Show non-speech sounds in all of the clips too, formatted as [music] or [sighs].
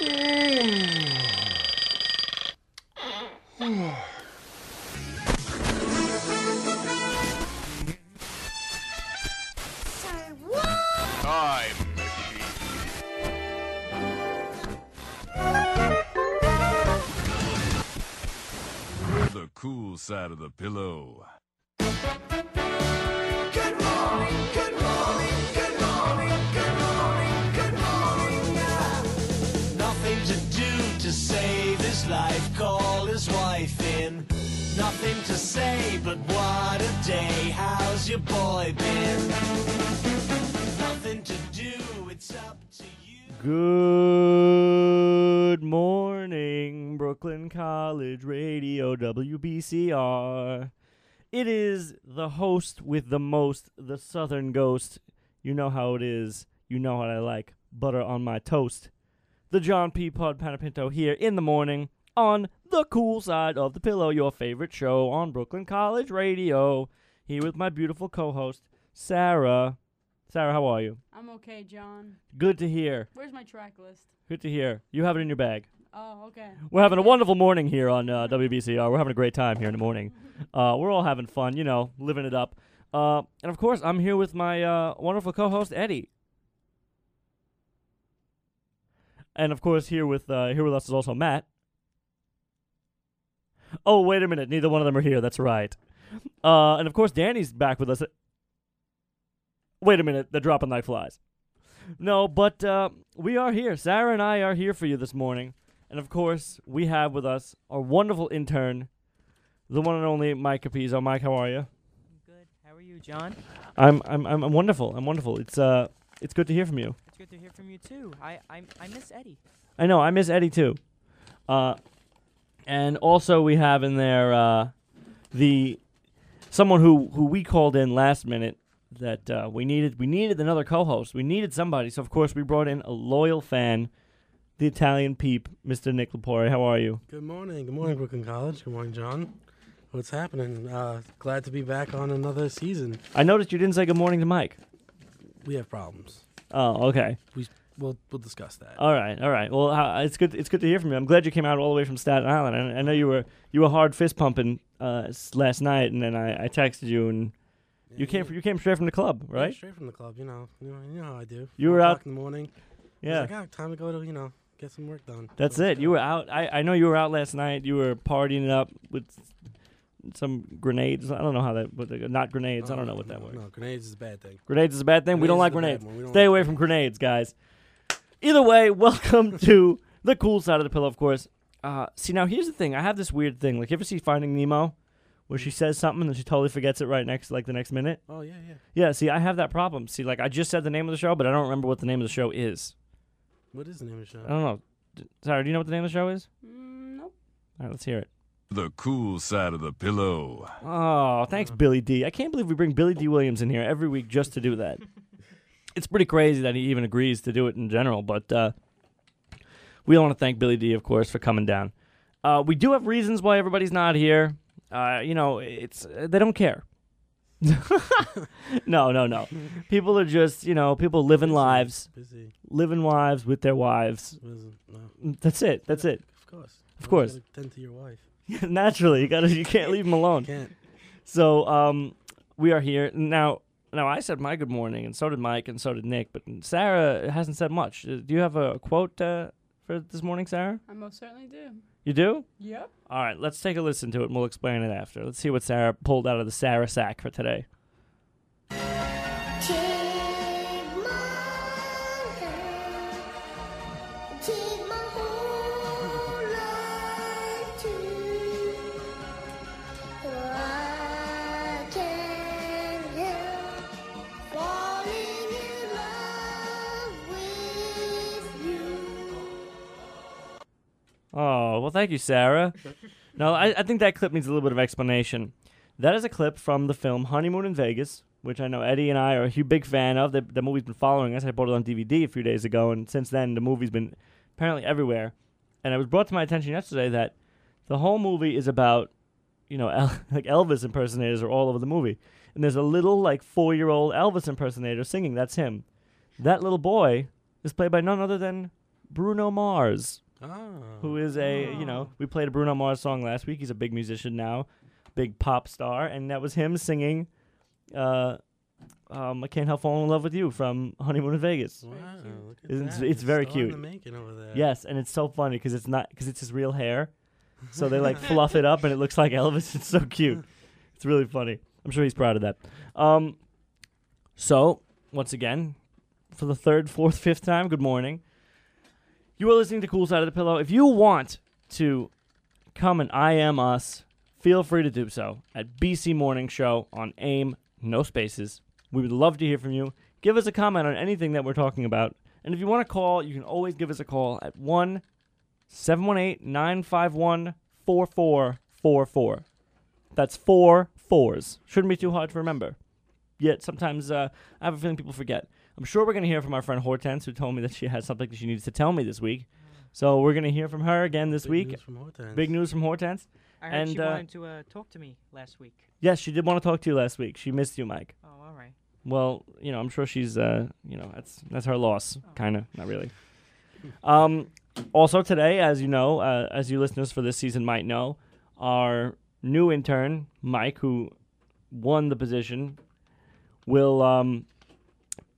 Hmm. [sighs] side of the pillow. Your boy? Nothing to do, it's up to you. Good morning, Brooklyn College Radio WBCR. It is the host with the most, the Southern Ghost. You know how it is. You know what I like. Butter on my toast. The John P. Pod Panapinto here in the morning on the cool side of the pillow, your favorite show on Brooklyn College Radio. Here with my beautiful co-host, Sarah. Sarah, how are you? I'm okay, John. Good to hear. Where's my track list? Good to hear. You have it in your bag. Oh, okay. We're having a wonderful morning here on uh, WBCR. We're having a great time here in the morning. [laughs] Uh, we're all having fun, you know, living it up. Uh, and of course, I'm here with my uh, wonderful co-host Eddie. And of course, here with uh, here with us is also Matt. Oh, wait a minute! Neither one of them are here. That's right. Uh, and of course, Danny's back with us. Wait a minute! They're dropping like flies. No, but uh, we are here. Sarah and I are here for you this morning. And of course, we have with us our wonderful intern, the one and only Mike Capizzo. Mike, how are you? Good. How are you, John? I'm I'm I'm I'm wonderful. I'm wonderful. It's uh it's good to hear from you. It's good to hear from you too. I I, I miss Eddie. I know, I miss Eddie too. Uh and also we have in there uh the someone who who we called in last minute that uh, we needed we needed another co-host. We needed somebody. So of course we brought in a loyal fan, the Italian peep, Mr. Nick Lapore. How are you? Good morning. Good morning, Brooklyn College. Good morning, John. What's happening? Uh, glad to be back on another season. I noticed you didn't say good morning to Mike. We have problems. Oh, okay. We we'll we'll discuss that. All right, all right. Well, uh, it's good. It's good to hear from you. I'm glad you came out all the way from Staten Island. I, I know you were you were hard fist pumping uh, last night, and then I, I texted you, and you came Yeah, you came straight from the club, yeah, right? straight from the club. You know, you know, you know how I do. You were out- in the morning. Yeah, Like, ah, time to go to you know get some work done. that's So it. You were out. I, I know you were out last night. You were partying it up with some grenades. I don't know how that. But not grenades. I Oh, don't know no, what that no, was. No, grenades is a bad thing. Grenades is a bad thing. we don't like Grenades grenades. is the bad one. We don't Stay like away from grenades, guys. Either way, [laughs] welcome to the cool side of the pillow, of course. Uh, see, now here's the thing. I have this weird thing. Like, you ever see Finding Nemo, where she says something and she totally forgets it right next, like the next minute? Oh yeah, yeah. Yeah. See, I have that problem. See, like I just said the name of the show, but I don't remember what the name of the show is. What is the name of the show? I don't know. D- Sorry, do you know what the name of the show is? Mm, nope. All right, let's hear it. The cool side of the pillow. Oh, thanks, Billy Dee. I can't believe we bring Billy Dee Williams in here every week just to do that. [laughs] it's pretty crazy that he even agrees to do it in general, but uh, we want to thank Billy Dee, of course, for coming down. Uh, we do have reasons why everybody's not here. Uh, you know, it's uh, they don't care. [laughs] no, no, no. People are just, you know, people living Busy. lives, Busy. living lives with their wives. No. That's it. That's it. Of course. Of course. Tend to your wife. [laughs] Naturally, you gotta, you can't leave them alone. Can't. So um, we are here now. Now I said my good morning, and so did Mike, and so did Nick. But Sarah hasn't said much. Uh, Do you have a quote uh, for this morning, Sarah? I most certainly do. You do? Yep. All right, let's take a listen to it, and we'll explain it after. Let's see what Sarah pulled out of the Sarah sack for today. Thank you, Sarah. no, I, I think that clip needs a little bit of explanation. That is a clip from the film Honeymoon in Vegas, which I know Eddie and I are a huge big fan of. The, the movie's been following us. I bought it on DVD a few days ago, and since then, the movie's been apparently everywhere. And it was brought to my attention yesterday that the whole movie is about, you know, El- [laughs] like Elvis impersonators are all over the movie. And there's a little, like, four year old Elvis impersonator singing. That's him. That little boy is played by none other than Bruno Mars, Oh. who is a you know Oh. we played a Bruno Mars song last week. He's a big musician now, big pop star, and that was him singing. Uh, um, I can't help falling in love with you from Honeymoon in Vegas. Wow, look at Isn't- that. it's very still in cute. the making over there. Yes, and it's so funny because it's not because it's his real hair, so they like [laughs] fluff it up and it looks like Elvis. [laughs] It's so cute. It's really funny. I'm sure he's proud of that. Um, so once again, for the third, fourth, fifth time, good morning. You are listening to Cool Side of the Pillow. If you want to come and I am us, feel free to do so at BC Morning Show on AIM, no spaces. We would love to hear from you. Give us a comment on anything that we're talking about. And if you want to call, you can always give us a call at 1 718 951 4444. That's four fours. Shouldn't be too hard to remember. Yet sometimes uh, I have a feeling people forget. I'm sure we're going to hear from our friend Hortense, who told me that she had something that she needs to tell me this week. So we're going to hear from her again this Big week. news from Hortense. Big news from Hortense. I heard And, she uh, wanted to uh, talk to me last week. Yes, she did want to talk to you last week. She missed you, Mike. Oh, all right. Well, you know, I'm sure she's, uh, you know, that's that's her loss, kind of, not really. Um, also today, as you know, uh, as you listeners for this season might know, our new intern Mike, who won the position, will um,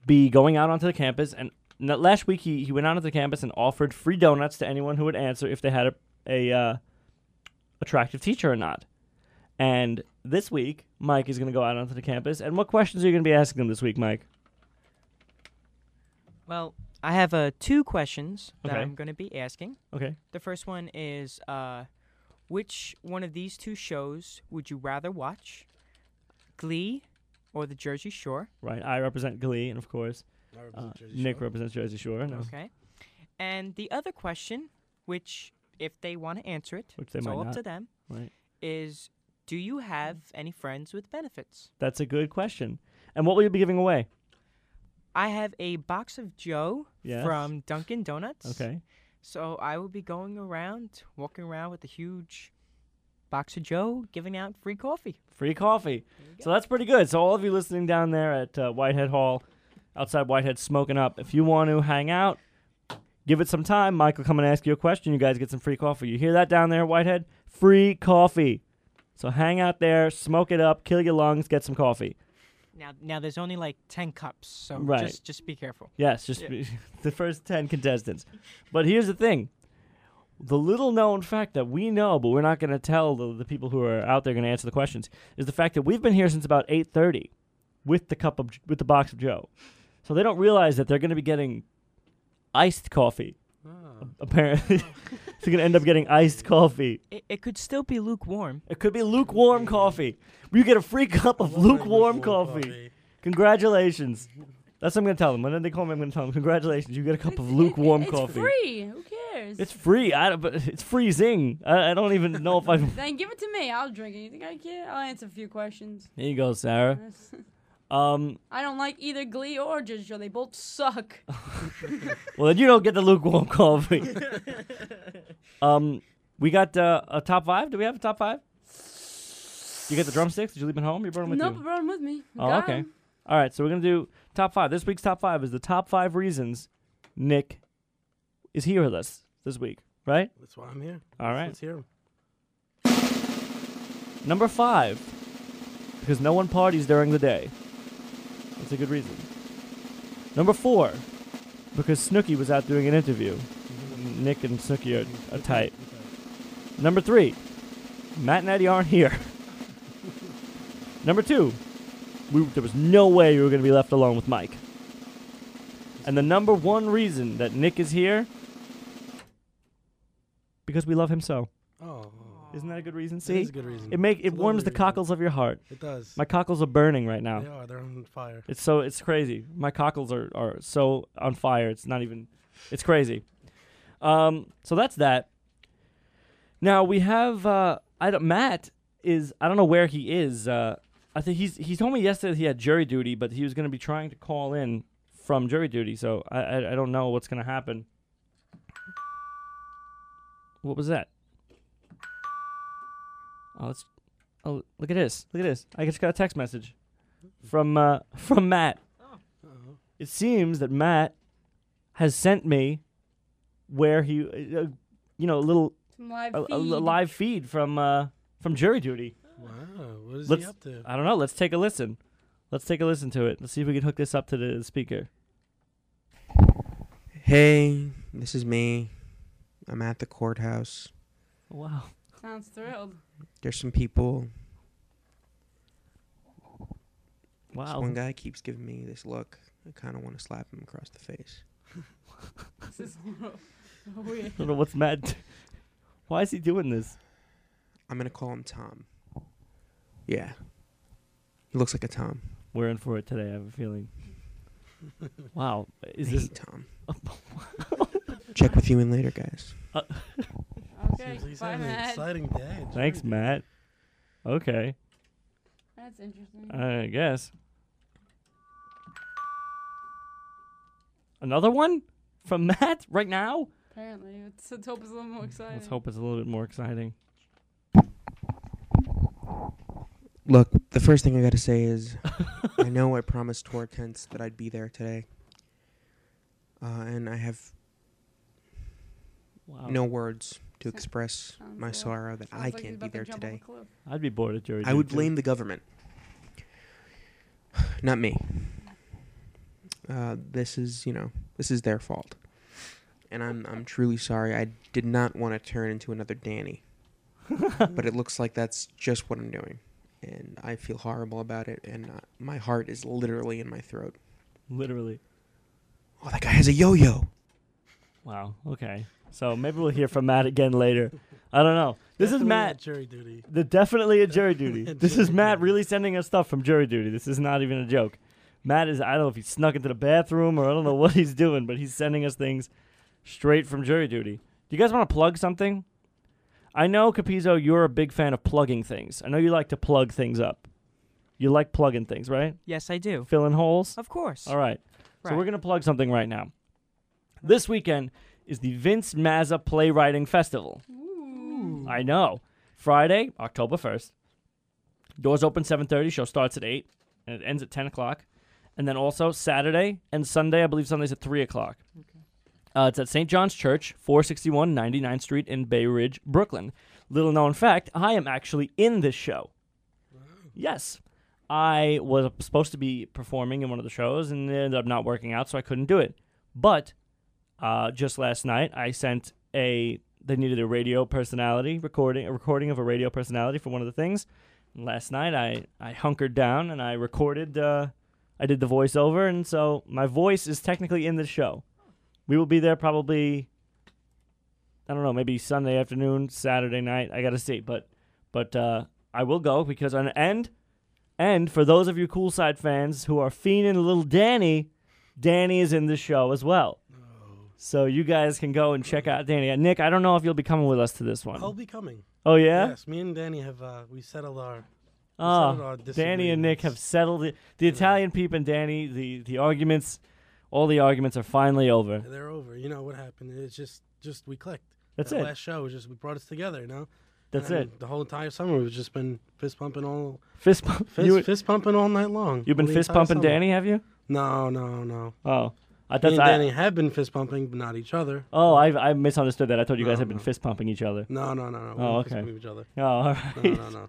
be going out onto the campus. And last week, he he went out onto the campus and offered free donuts to anyone who would answer if they had a a uh, attractive teacher or not. And this week, Mike is going to go out onto the campus. And what questions are you going to be asking them this week, Mike? Well, I have uh, two questions that Okay. I'm going to be asking. Okay. The first one is uh, which one of these two shows would you rather watch? Glee or The Jersey Shore? Right. I represent Glee, and of course, I uh, Jersey Nick Shore. represents Jersey Shore, no, Okay. And the other question, which if they want to answer it, which they it's might all not. up to them, Right. is do you have any friends with benefits? That's a good question. And what will you be giving away? I have a box of Joe Yes. from Dunkin' Donuts. Okay. So I will be going around, walking around with a huge box of Joe, giving out free coffee. Free coffee. So that's pretty good. So all of you listening down there at uh, Whitehead Hall, outside Whitehead, smoking up, if you want to hang out, give it some time. Mike will come and ask you a question. You guys get some free coffee. You hear that down there, Whitehead? Free coffee. So hang out there, smoke it up, kill your lungs, get some coffee. Now, now there's only like ten cups, so Right. just just be careful. Yes, just Yeah. be- [laughs] the first 10 contestants. But here's the thing. The little known fact that we know, but we're not going to tell the, the people who are out there going to answer the questions, is the fact that we've been here since about 8:30 with the cup of with the box of Joe. So they don't realize that they're going to be getting iced coffee. Oh. Apparently, [laughs] they're going to end up getting iced coffee. It, it could still be lukewarm. It could be lukewarm coffee. You get a free cup of I love my lukewarm coffee. Congratulations. That's what I'm going to tell them. When they call me, I'm going to tell them, congratulations, you get a cup of It's- lukewarm it's coffee. It's free. Who cares? It's free. I don't, but it's freezing. I, I don't even know if I. then give it to me. I'll drink it. You think I care? I'll answer a few questions. There you go, Sarah. [laughs] Um. I don't like either Glee or Shore. They both suck. [laughs] Well, then you don't get the lukewarm [laughs] coffee. um. We got uh, a top five. Do we have a top five? You get the drumsticks? Did you leave them home? You brought them with nope, you. I brought them with me. Oh, Got okay. 'em. All right. So we're gonna do top five. This week's top five is the top five reasons Nick is here with us this week. Right? That's why I'm here. All right. Let's hear 'em. Number five, because no one parties during the day. That's a good reason. Number four, because Snooki was out doing an interview. Mm-hmm. Nick and Snooki are, are tight. Number three, Matt and Eddie aren't here. [laughs] Number two, we, there was no way we were going to be left alone with Mike. And the number one reason that Nick is here, because we love him so. Oh, Isn't that a good reason? it See, is a good reason. it make it warms the reason. cockles of your heart. It does. My cockles are burning right now. They are. They're on fire. It's so it's crazy. My cockles are, are so on fire. It's not even. It's crazy. Um. So that's that. Now we have. Uh. I don't. Matt is. I don't know where he is. Uh. I think he's. He told me yesterday he had jury duty, but he was going to be trying to call in from jury duty. So I. I, I don't know what's going to happen. What was that? Oh, let's. Oh, look at this. Look at this. I just got a text message from uh, [laughs] from Matt. Uh-oh. It seems that Matt has sent me where he, uh, you know, a little Some live a, a feed. live feed from uh, from jury duty. Wow, what is Let's- he up to? I don't know. Let's take a listen. Let's take a listen to it. Let's see if we can hook this up to the speaker. Hey, this is me. I'm at the courthouse. Wow. Sounds thrilled. There's some people. This Wow. one guy keeps giving me this look. I kind of want to slap him across the face. This is [laughs] a weird. I don't know what's mad. [laughs] Why is he doing this? I'm gonna call him Tom. Yeah, he looks like a Tom. We're in for it today. I have a feeling. [laughs] Wow. Is I this? hate Tom. [laughs] Check with you in later, guys. Uh, [laughs] okay, Seems like he's bye, having an Matt. exciting day. at Thanks, duty. Matt. Okay. That's interesting. I guess. Another one from Matt right now. Apparently, let's, let's hope it's a little more exciting. Let's hope it's a little bit more exciting. Look, the first thing I gotta say is, I [laughs] know I promised Hortense that I'd be there today, uh, and I have Wow. no words to Sa- express sounds my well- sorrow that Sounds I like he's can't about be to there jump off a today. cliff. I'd be bored at jury I would duty, too. blame the government, [sighs] not me. Uh, this is, you know, this is their fault, and I'm I'm truly sorry. I did not want to turn into another Danny, [laughs] but it looks like that's just what I'm doing, and I feel horrible about it, and uh, my heart is literally in my throat. Literally. Oh, that guy has a yo-yo. Wow. Okay. So maybe we'll hear from Matt again later. I don't know. This is Matt. at Jury duty. The definitely a jury [laughs] duty. At this is Matt duty. really sending us stuff from jury duty. This is not even a joke. Matt is I don't know if he snuck into the bathroom or I don't know what he's doing, but he's sending us things straight from jury duty. Do you guys want to plug something? I know Capizzo, you're a big fan of plugging things. I know you like to plug things up. You like plugging things, right? Yes, I do. Filling holes. Of course. All right. So we're going to plug something right now. This weekend is the Vince Mazza Playwriting Festival. Ooh. I know. Friday, October 1st. Doors open 7.30. Show starts at 8. And it ends at 10 o'clock. And then also Saturday and Sunday. I believe Sunday's at 3 o'clock. Uh, it's at St. John's Church, 461 99th Street in Bay Ridge, Brooklyn. Little known fact, I am actually in this show. Yes. I was supposed to be performing in one of the shows and it ended up not working out, so I couldn't do it. But uh, just last night, I sent a. They needed a radio personality recording, a recording of a radio personality for one of the things. And last night, I I hunkered down and I recorded. Uh, I did the voiceover, and so my voice is technically in the show. We will be there probably. I don't know, maybe Sunday afternoon, Saturday night. I got to see, but but uh, I will go because on and and for those of you cool side fans who are fiending a little Danny, Danny is in the show as well. So you guys can go and check out Danny. Uh, Nick, I don't know if you'll be coming with us to this one. I'll be coming. oh yeah. Yes, me and Danny have uh, we settled our. Oh, Danny and Nick have settled it. The Italian peep and Danny, the the arguments, all the arguments are finally over. They're over. You know what happened? It's just just we clicked. That's that it. Last show was just we brought us together. You know. That's And it. The whole entire summer we've just been fist pumping all Fist bump. fist, You, fist pumping all night long. you've been fist pumping summer. Danny, have you? No, no, no. Oh, I Me thought and I, Danny have been fist pumping, but not each other. Oh, I I misunderstood that. I thought you guys No, been fist pumping each other. No, no, no, no. We Oh, okay. each other. Oh, all No, no, no, no.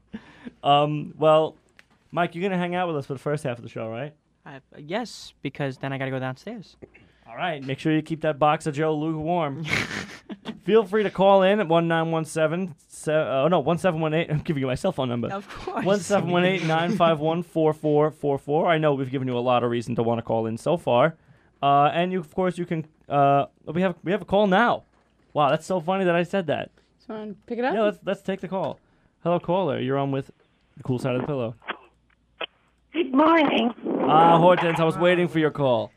[laughs] Um, well, Mike, you're gonna hang out with us for the first half of the show, right? Uh, yes, because then I got to go downstairs. All right. Make sure you keep that box of Joe lukewarm. [laughs] Feel free to call in at one nine one seven. Oh no, one seven one eight. I'm giving you my cell phone number. Of course. One seven one eight [laughs] nine five one four four four four. I know we've given you a lot of reason to want to call in so far, uh, and you of course you can. Uh, we have we have a call now. Wow, that's so funny that I said that. So wanna pick it up. Yeah, let's let's take the call. Hello, caller. You're on with the cool side of the pillow. Good morning. Ah, Hortense, I was waiting for your call.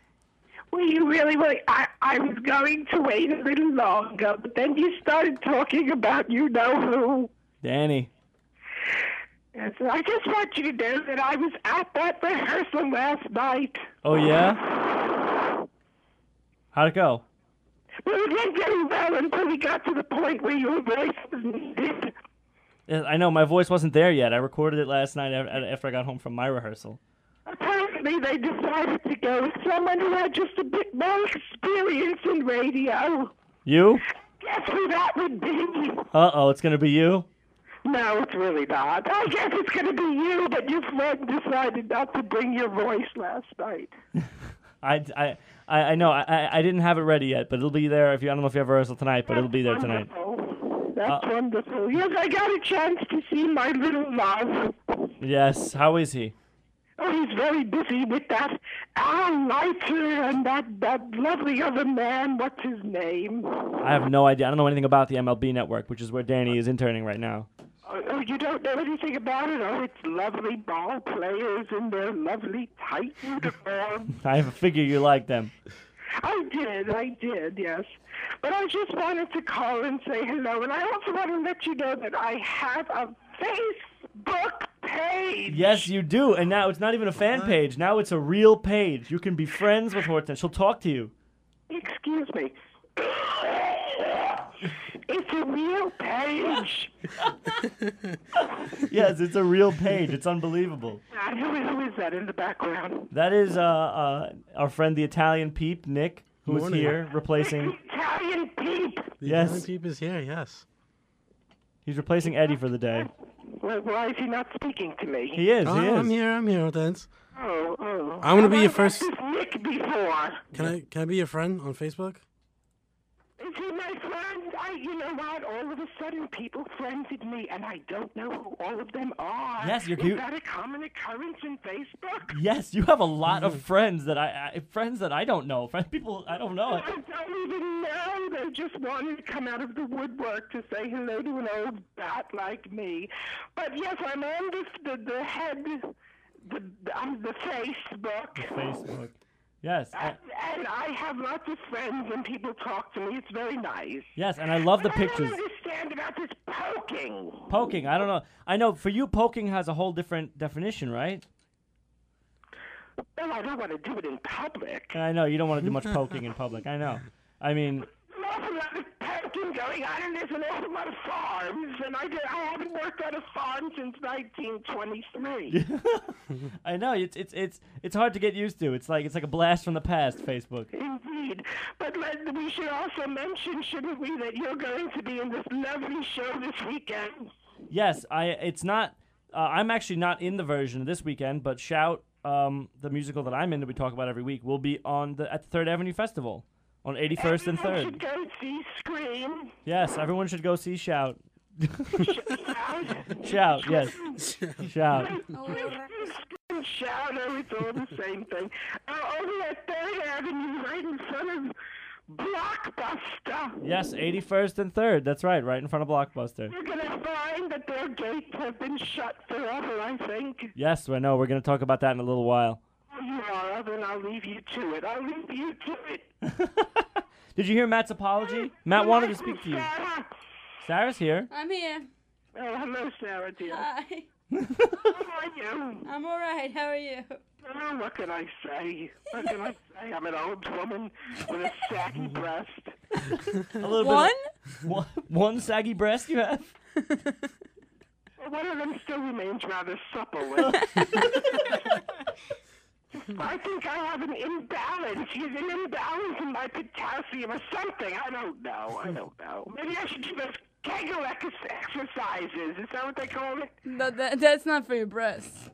Well, you really were. I, I was going to wait a little longer, but then you started talking about you know who. Danny. So I just want you to know that I was at that rehearsal last night. Oh yeah. How'd it go? Well, it went very well until we got to the point where your voice was needed. I know my voice wasn't there yet. I recorded it last night after I got home from my rehearsal. Apparently, they decided to go with someone who had just a bit more experience in radio. You? Guess who that would be? Uh oh, it's gonna be you. No, it's really not. I guess it's going to be you, but your friend decided not to bring your voice last night. [laughs] I, I, I know. I, I- I didn't have it ready yet, but it'll be there. If you, I don't know if you have rehearsal tonight, but it'll be there tonight. Wonderful. That's Uh, wonderful. Yes, I got a chance to see my little love. Yes. How is he? Oh, he's very busy with that Al Leiter and that, that lovely other man. What's his name? I have no idea. I don't know anything about the MLB network, which is where Danny is interning right now. Oh, oh, you don't know anything about it? Oh, it's lovely ball players in their lovely tight uniforms. [laughs] I have a figure you like them. I did, I did, yes. But I just wanted to call and say hello, and I also want to let you know that I have a Facebook page. Yes, you do. And now it's not even a fan page. Now it's a real page. You can be friends with Hortense. She'll talk to you. Excuse me. It's a real page. [laughs] Yes, it's a real page. It's unbelievable. Who, is, who is that in the background? That is uh, uh, our friend, the Italian peep, Nick, who is Morning. here replacing. Italian peep. The Yes. Italian peep is here. Yes. He's replacing Eddie for the day. Well, why is he not speaking to me? He is. Oh, He is. I'm here. I'm here, Hortense. Oh, oh. I wanna be Have your I first- this Nick before. Can I can I be your friend on Facebook? Is he my friend? I, you know what? All of a sudden, people friended me, and I don't know who all of them are. Yes, you're Is cute. that a common occurrence in Facebook? Yes, you have a lot of mm-hmm. friends that I, I friends that I don't know. Friend people I don't know. I don't even know. They just wanted to come out of the woodwork to say hello to an old bat like me. But yes, I'm on this, the the head, the on the Facebook. Facebook. Yes. And, and I have lots of friends, and people talk to me. It's very nice. yes, and I love the But pictures. I don't understand about this poking. Poking. I don't know. I know for you, poking has a whole different definition, right? Well, I don't want to do it in public. And I know you don't want to do much poking in public. I know. I mean, Awful lot of poking going on, and there's an awful lot of farms, and I, did, I haven't worked on a farm since 1923. [laughs] I know it's it's it's it's hard to get used to. It's like it's like a blast from the past. Facebook. Indeed. But let, we should also mention, shouldn't we, that you're going to be in this lovely show this weekend. Yes, I. It's not. Uh, I'm actually not in the version this weekend, but shout. Um, the musical that I'm in that we talk about every week will be on the at the Third Avenue Festival on 81st and Everyone 3rd. should go see Scream. Yes, everyone should go see Shout. Shout. Shout, yes. Shout. Shout, [laughs] oh, it's all the same thing. Uh, over at Third Avenue, right in front of Blockbuster. Yes, 81st and 3rd. That's right, right in front of Blockbuster. You're gonna find that their gates have been shut forever, I think. Yes, I know. We're going to talk about that in a little while. You are, then I'll leave you to it. I'll leave you to it. [laughs] Did you hear Matt's apology? Matt wanted to speak to you. Sarah. Sarah's here. I'm here. Oh, hello, Sarah, dear. Hi. How are [laughs] you? I'm all right. How are you? Oh, what can I say? What can I say? I'm an old woman with a saggy [laughs] breast. A little One? bit. One, one saggy breast you have? One of them still remains rather supple. I think I have an imbalance. There's an imbalance in my potassium or something. I don't know. I don't know. Maybe I should do those Kegel ex- exercises. Is that what they call it? No, that, that's not for your breasts.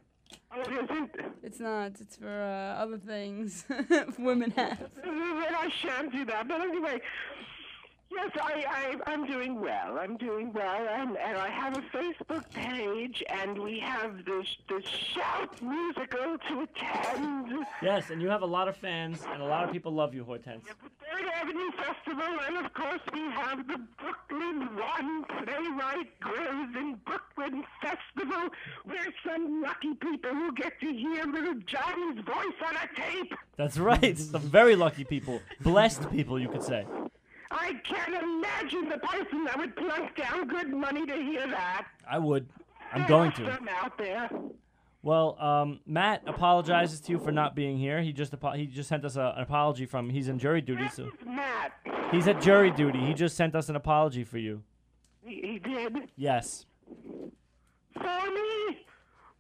Oh, it isn't. It's not. It's for uh, other things [laughs] women have. Then I shan't do that. But anyway, yes, I, I, I'm doing well. I'm doing well, and, and I have a Facebook page, and we have this this shout musical to attend. Yes, and you have a lot of fans, and a lot of people love you, Hortense. Third Avenue Festival, and of course we have the Brooklyn One Playwright Grows in Brooklyn Festival, where some lucky people will get to hear little Johnny's voice on a tape. That's right. Some very lucky people. Blessed people, you could say. I can't imagine the person that would plunk down good money to hear that. I would. I'm going to. Some out there. Well, um, Matt apologizes to you for not being here. He just apo- he just sent us a, an apology from. He's in jury duty, so Matt, he's at jury duty. He just sent us an apology for you. he, he did Yes. for me.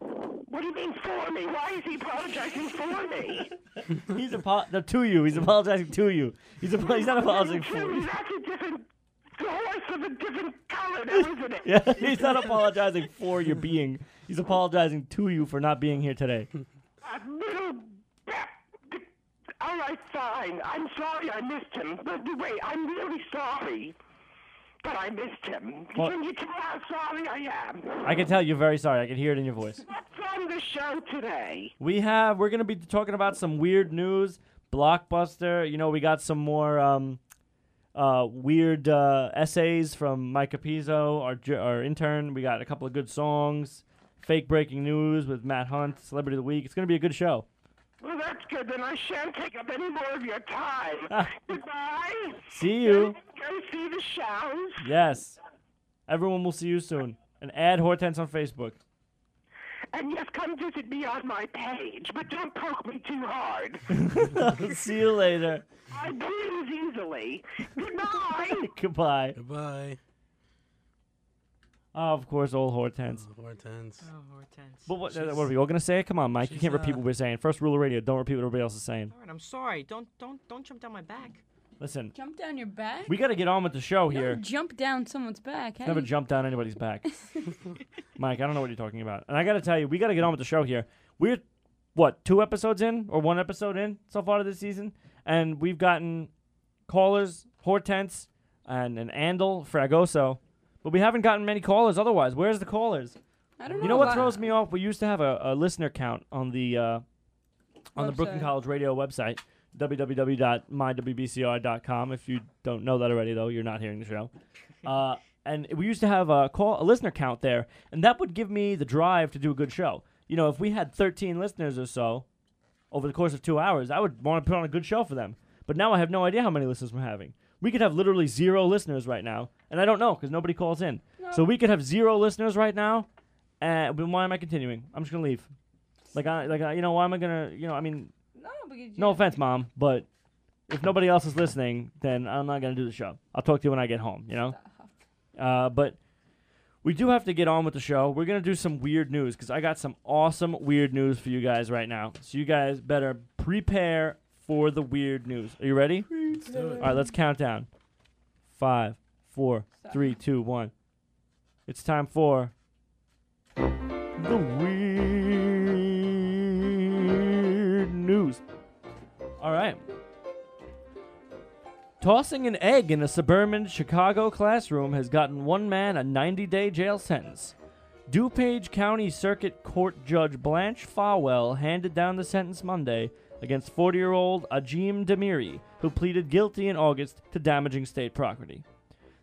What do you mean for me? Why is he apologizing for me? [laughs] He's apo- no, to you. He's apologizing to you. He's, apo- he's not apologizing for you. That's a different the horse of a different color, now, isn't it? [laughs] Yeah, he's not apologizing for your being. He's apologizing to you for not being here today. A little bit. All right, fine. I'm sorry I missed him. But wait, I'm really sorry. But I missed him. Well- Can you tell how sorry I am? I can tell you're very sorry. I can hear it in your voice. What's on the show today? We have. We're gonna be talking about some weird news. Blockbuster. You know, we got some more um, uh, weird uh, essays from Mike Capizzo, our our intern. We got a couple of good songs. Fake breaking news with Matt Hunt, Celebrity of the Week. It's gonna be a good show. Well, that's good. Then I shan't take up any more of your time. Ah. Goodbye. See you. Go see the shows. Yes. Everyone will see you soon. And add Hortense on Facebook. And yes, come visit me on my page, but don't poke me too hard. [laughs] see you later. I bruise easily. Goodbye. [laughs] Goodbye. Goodbye. Oh, of course, old Hortense. Hortense. Oh, Hortense. But what, She's- what are we all gonna say? Come on, Mike. You she's, can't repeat uh, what we're saying. First rule of radio: don't repeat what everybody else is saying. All right, I'm sorry. Don't don't don't jump down my back. Listen, Jump down your back? we got to get on with the show You don't here. jump down someone's back. Hey. Never jump down anybody's back. [laughs] [laughs] Mike, I don't know what you're talking about. And I got to tell you, we got to get on with the show here. We're what two episodes in or one episode in so far to this season, and we've gotten callers, Hortense, and an Andal Fragoso, but we haven't gotten many callers. Otherwise, where's the callers? I don't know. You know what throws me off? We used to have a, a listener count on the uh, on the Brooklyn Website. College Radio website, www.mywbcr.com. If you don't know that already, though, you're not hearing the show. [laughs] Uh, and we used to have a call a listener count there, and that would give me the drive to do a good show. You know, if we had 13 listeners or so over the course of two hours, I would want to put on a good show for them. But now I have no idea how many listeners we're having. We could have literally zero listeners right now, and I don't know because nobody calls in. So we could have zero listeners right now, and but why am I continuing? I'm just gonna leave. Like I like I, you know why am I gonna you know I mean No, because no you- offense, mom, but if nobody else is listening, then I'm not gonna do the show. I'll talk to you when I get home. You know. Uh, but we do have to get on with the show. We're gonna do some weird news because I got some awesome weird news for you guys right now. So you guys better prepare for the weird news. Are you ready? All right, let's count down. Five, four, three, two, one. It's time for the weird news. All right. Tossing an egg in a suburban Chicago classroom has gotten one man a 90 day jail sentence. DuPage County Circuit Court Judge Blanche Fawell handed down the sentence Monday against 40 year old Ajim Demiri, who pleaded guilty in August to damaging state property.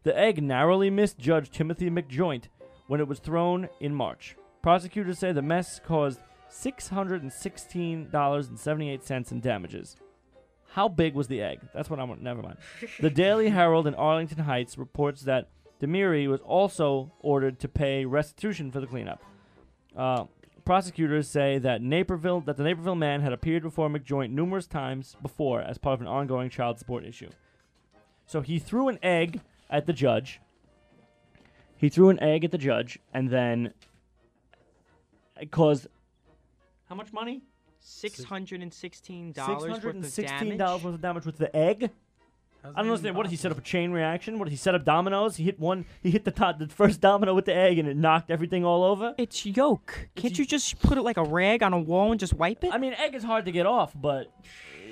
The egg narrowly missed Judge Timothy McJoynt when it was thrown in March. Prosecutors say the mess caused $616.78 in damages. How big was the egg? That's what I want. Never mind. The [laughs] Daily Herald in Arlington Heights reports that Demiri was also ordered to pay restitution for the cleanup. Uh, prosecutors say that Naperville that the Naperville man had appeared before McJoynt numerous times before as part of an ongoing child support issue. So he threw an egg at the judge. He threw an egg at the judge, and then it caused how much money? Six hundred and sixteen dollars. hundred worth of sixteen damage. dollars worth of damage with the egg. How's I don't that understand. What did he set up a chain reaction? What did he set up dominoes? He hit one. He hit the top, the first domino with the egg, and it knocked everything all over. It's yolk. Can't you just put it like a rag on a wall and just wipe it? I mean, egg is hard to get off, but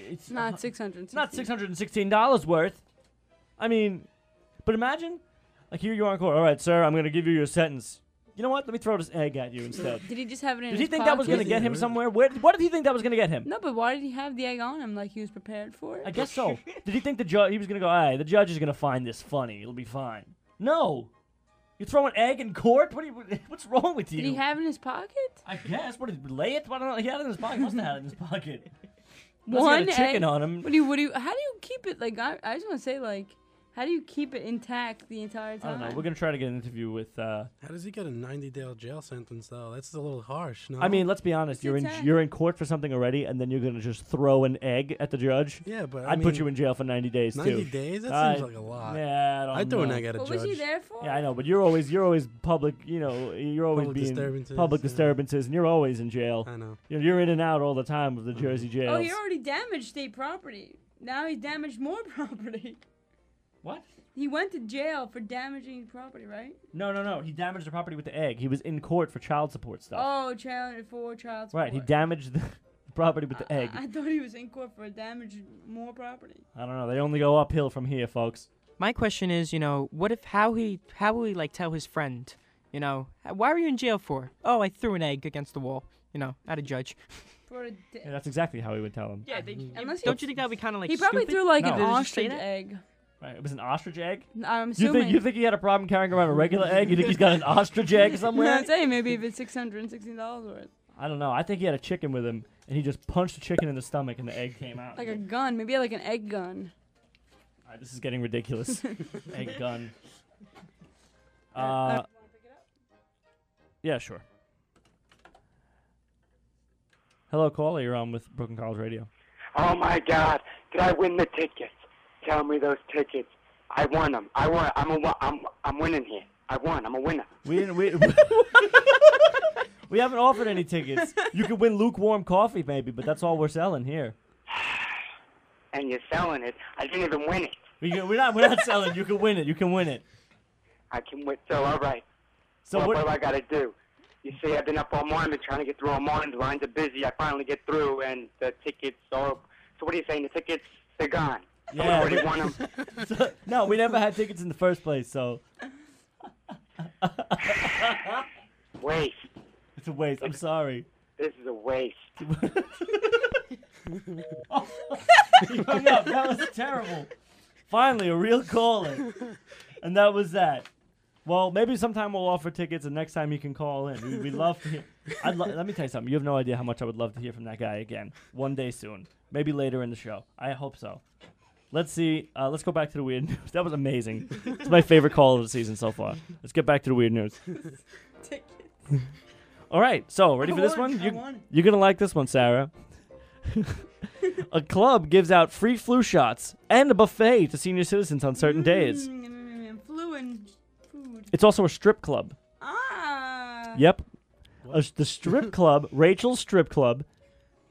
it's It's not 600. It's not six hundred and sixteen dollars worth. I mean, but imagine, like here you are in court. All right, sir, I'm going to give you your sentence. You know what? Let me throw this egg at you instead. Did he just have it in Did his he think that was going to get him somewhere? Where? What did he think that was going to get him? No, but why did he have the egg on him like he was prepared for it? I guess so. Did he think the judge? He was going to go. All right, the judge is going to find this funny. It'll be fine. No. You throw an egg in court? What? Are you, [laughs] what's wrong with you? Did he have it in his pocket? I guess. What did he lay it? I don't know. He had it in his pocket. He must have had it in his pocket. Unless he One had a chicken egg? on him. What do you? What do you? How do you keep it? Like I, I just want to say, like, How do you keep it intact the entire I time? don't know. We're gonna try to get an interview with. Uh, How does he get a 90 day jail sentence though? That's a little harsh. No. I mean, let's be honest. You're in attack. you're in court for something already, and then you're gonna just throw an egg at the judge. yeah, but I I'd put mean, you in jail for 90 days 90 too. days. That I- seems like a lot. Yeah, I don't I'd throw an know. egg at a What judge. was he there for? Yeah, I know, but you're always you're always public. You know, you're always Public being disturbances, public yeah. disturbances, and you're always in jail. I know. You're, you're in and out all the time of the Mhm. Jersey jails. Oh, he already damaged state property. Now he's damaged more [laughs] property. What? He went to jail for damaging property, right? No, no, no. He damaged the property with the egg. He was in court for child support stuff. Oh, child for child support. right. He damaged the [laughs] property with the egg. I, I thought he was in court for damaging more property. I don't know. They only go uphill from here, folks. My question is, you know, what if how he how will he like tell his friend, you know, "Uh, why were you in jail for? Oh, I threw an egg against the wall, you know, at a judge. [laughs] For a da- Yeah, that's exactly how he would tell him. Yeah, they, Unless he- don't you think that would be kind of like he probably stupid? threw like No. an Did he just say ostrich that? egg. Right. It was an ostrich egg. I'm You assuming. think you think he had a problem carrying around a regular egg? You think he's got an [laughs] ostrich egg somewhere? I'm saying maybe if it's six hundred and sixteen dollars worth, I don't know. I think he had a chicken with him, and he just punched the chicken in the stomach, and the egg came out. like a gun, maybe like an egg gun. All right, this is getting ridiculous. [laughs] egg gun. Uh, yeah, sure. Hello, caller. You're on with Brooklyn College Radio. Oh my God! Did I win the tickets? Tell me those tickets. I won them. I won. I'm a. I'm. I'm winning here. I won. I'm a winner. We didn't. We, [laughs] we haven't offered any tickets. You could win lukewarm coffee, maybe, but that's all we're selling here. [sighs] And you're selling it. I didn't even win it. We can, we're not. We're not selling. You can win it. You can win it. I can win. So all right. So what, what? what do I got to do? You see, I've been up all morning, trying to get through all morning. The lines are busy. I finally get through, and the tickets are. So what are you saying? The tickets, they're gone. Yeah, we- them. [laughs] So- no, we never had tickets in the first place, so Waste. it's a waste. I'm sorry. This is a waste. [laughs] Hung up. That was terrible. Finally, a real caller, and that was that. Well, maybe sometime we'll offer tickets, and next time you can call in. We, we'd love to hear. I'd lo- let me tell you something. You have no idea how much I would love to hear from that guy again. One day soon, maybe later in the show. I hope so. Let's see. Uh, let's go back to the weird [laughs] news. That was amazing. It's my favorite call of the season so far. Let's get back to the weird news. [laughs] Tickets. All right. So, ready I for this won, one? I You, won. you're gonna like this one, Sarah. [laughs] a club gives out free flu shots and a buffet to senior citizens on certain days. Mm, flu and food. It's also a strip club. Ah. Yep. A, the strip club, Rachel's Strip Club.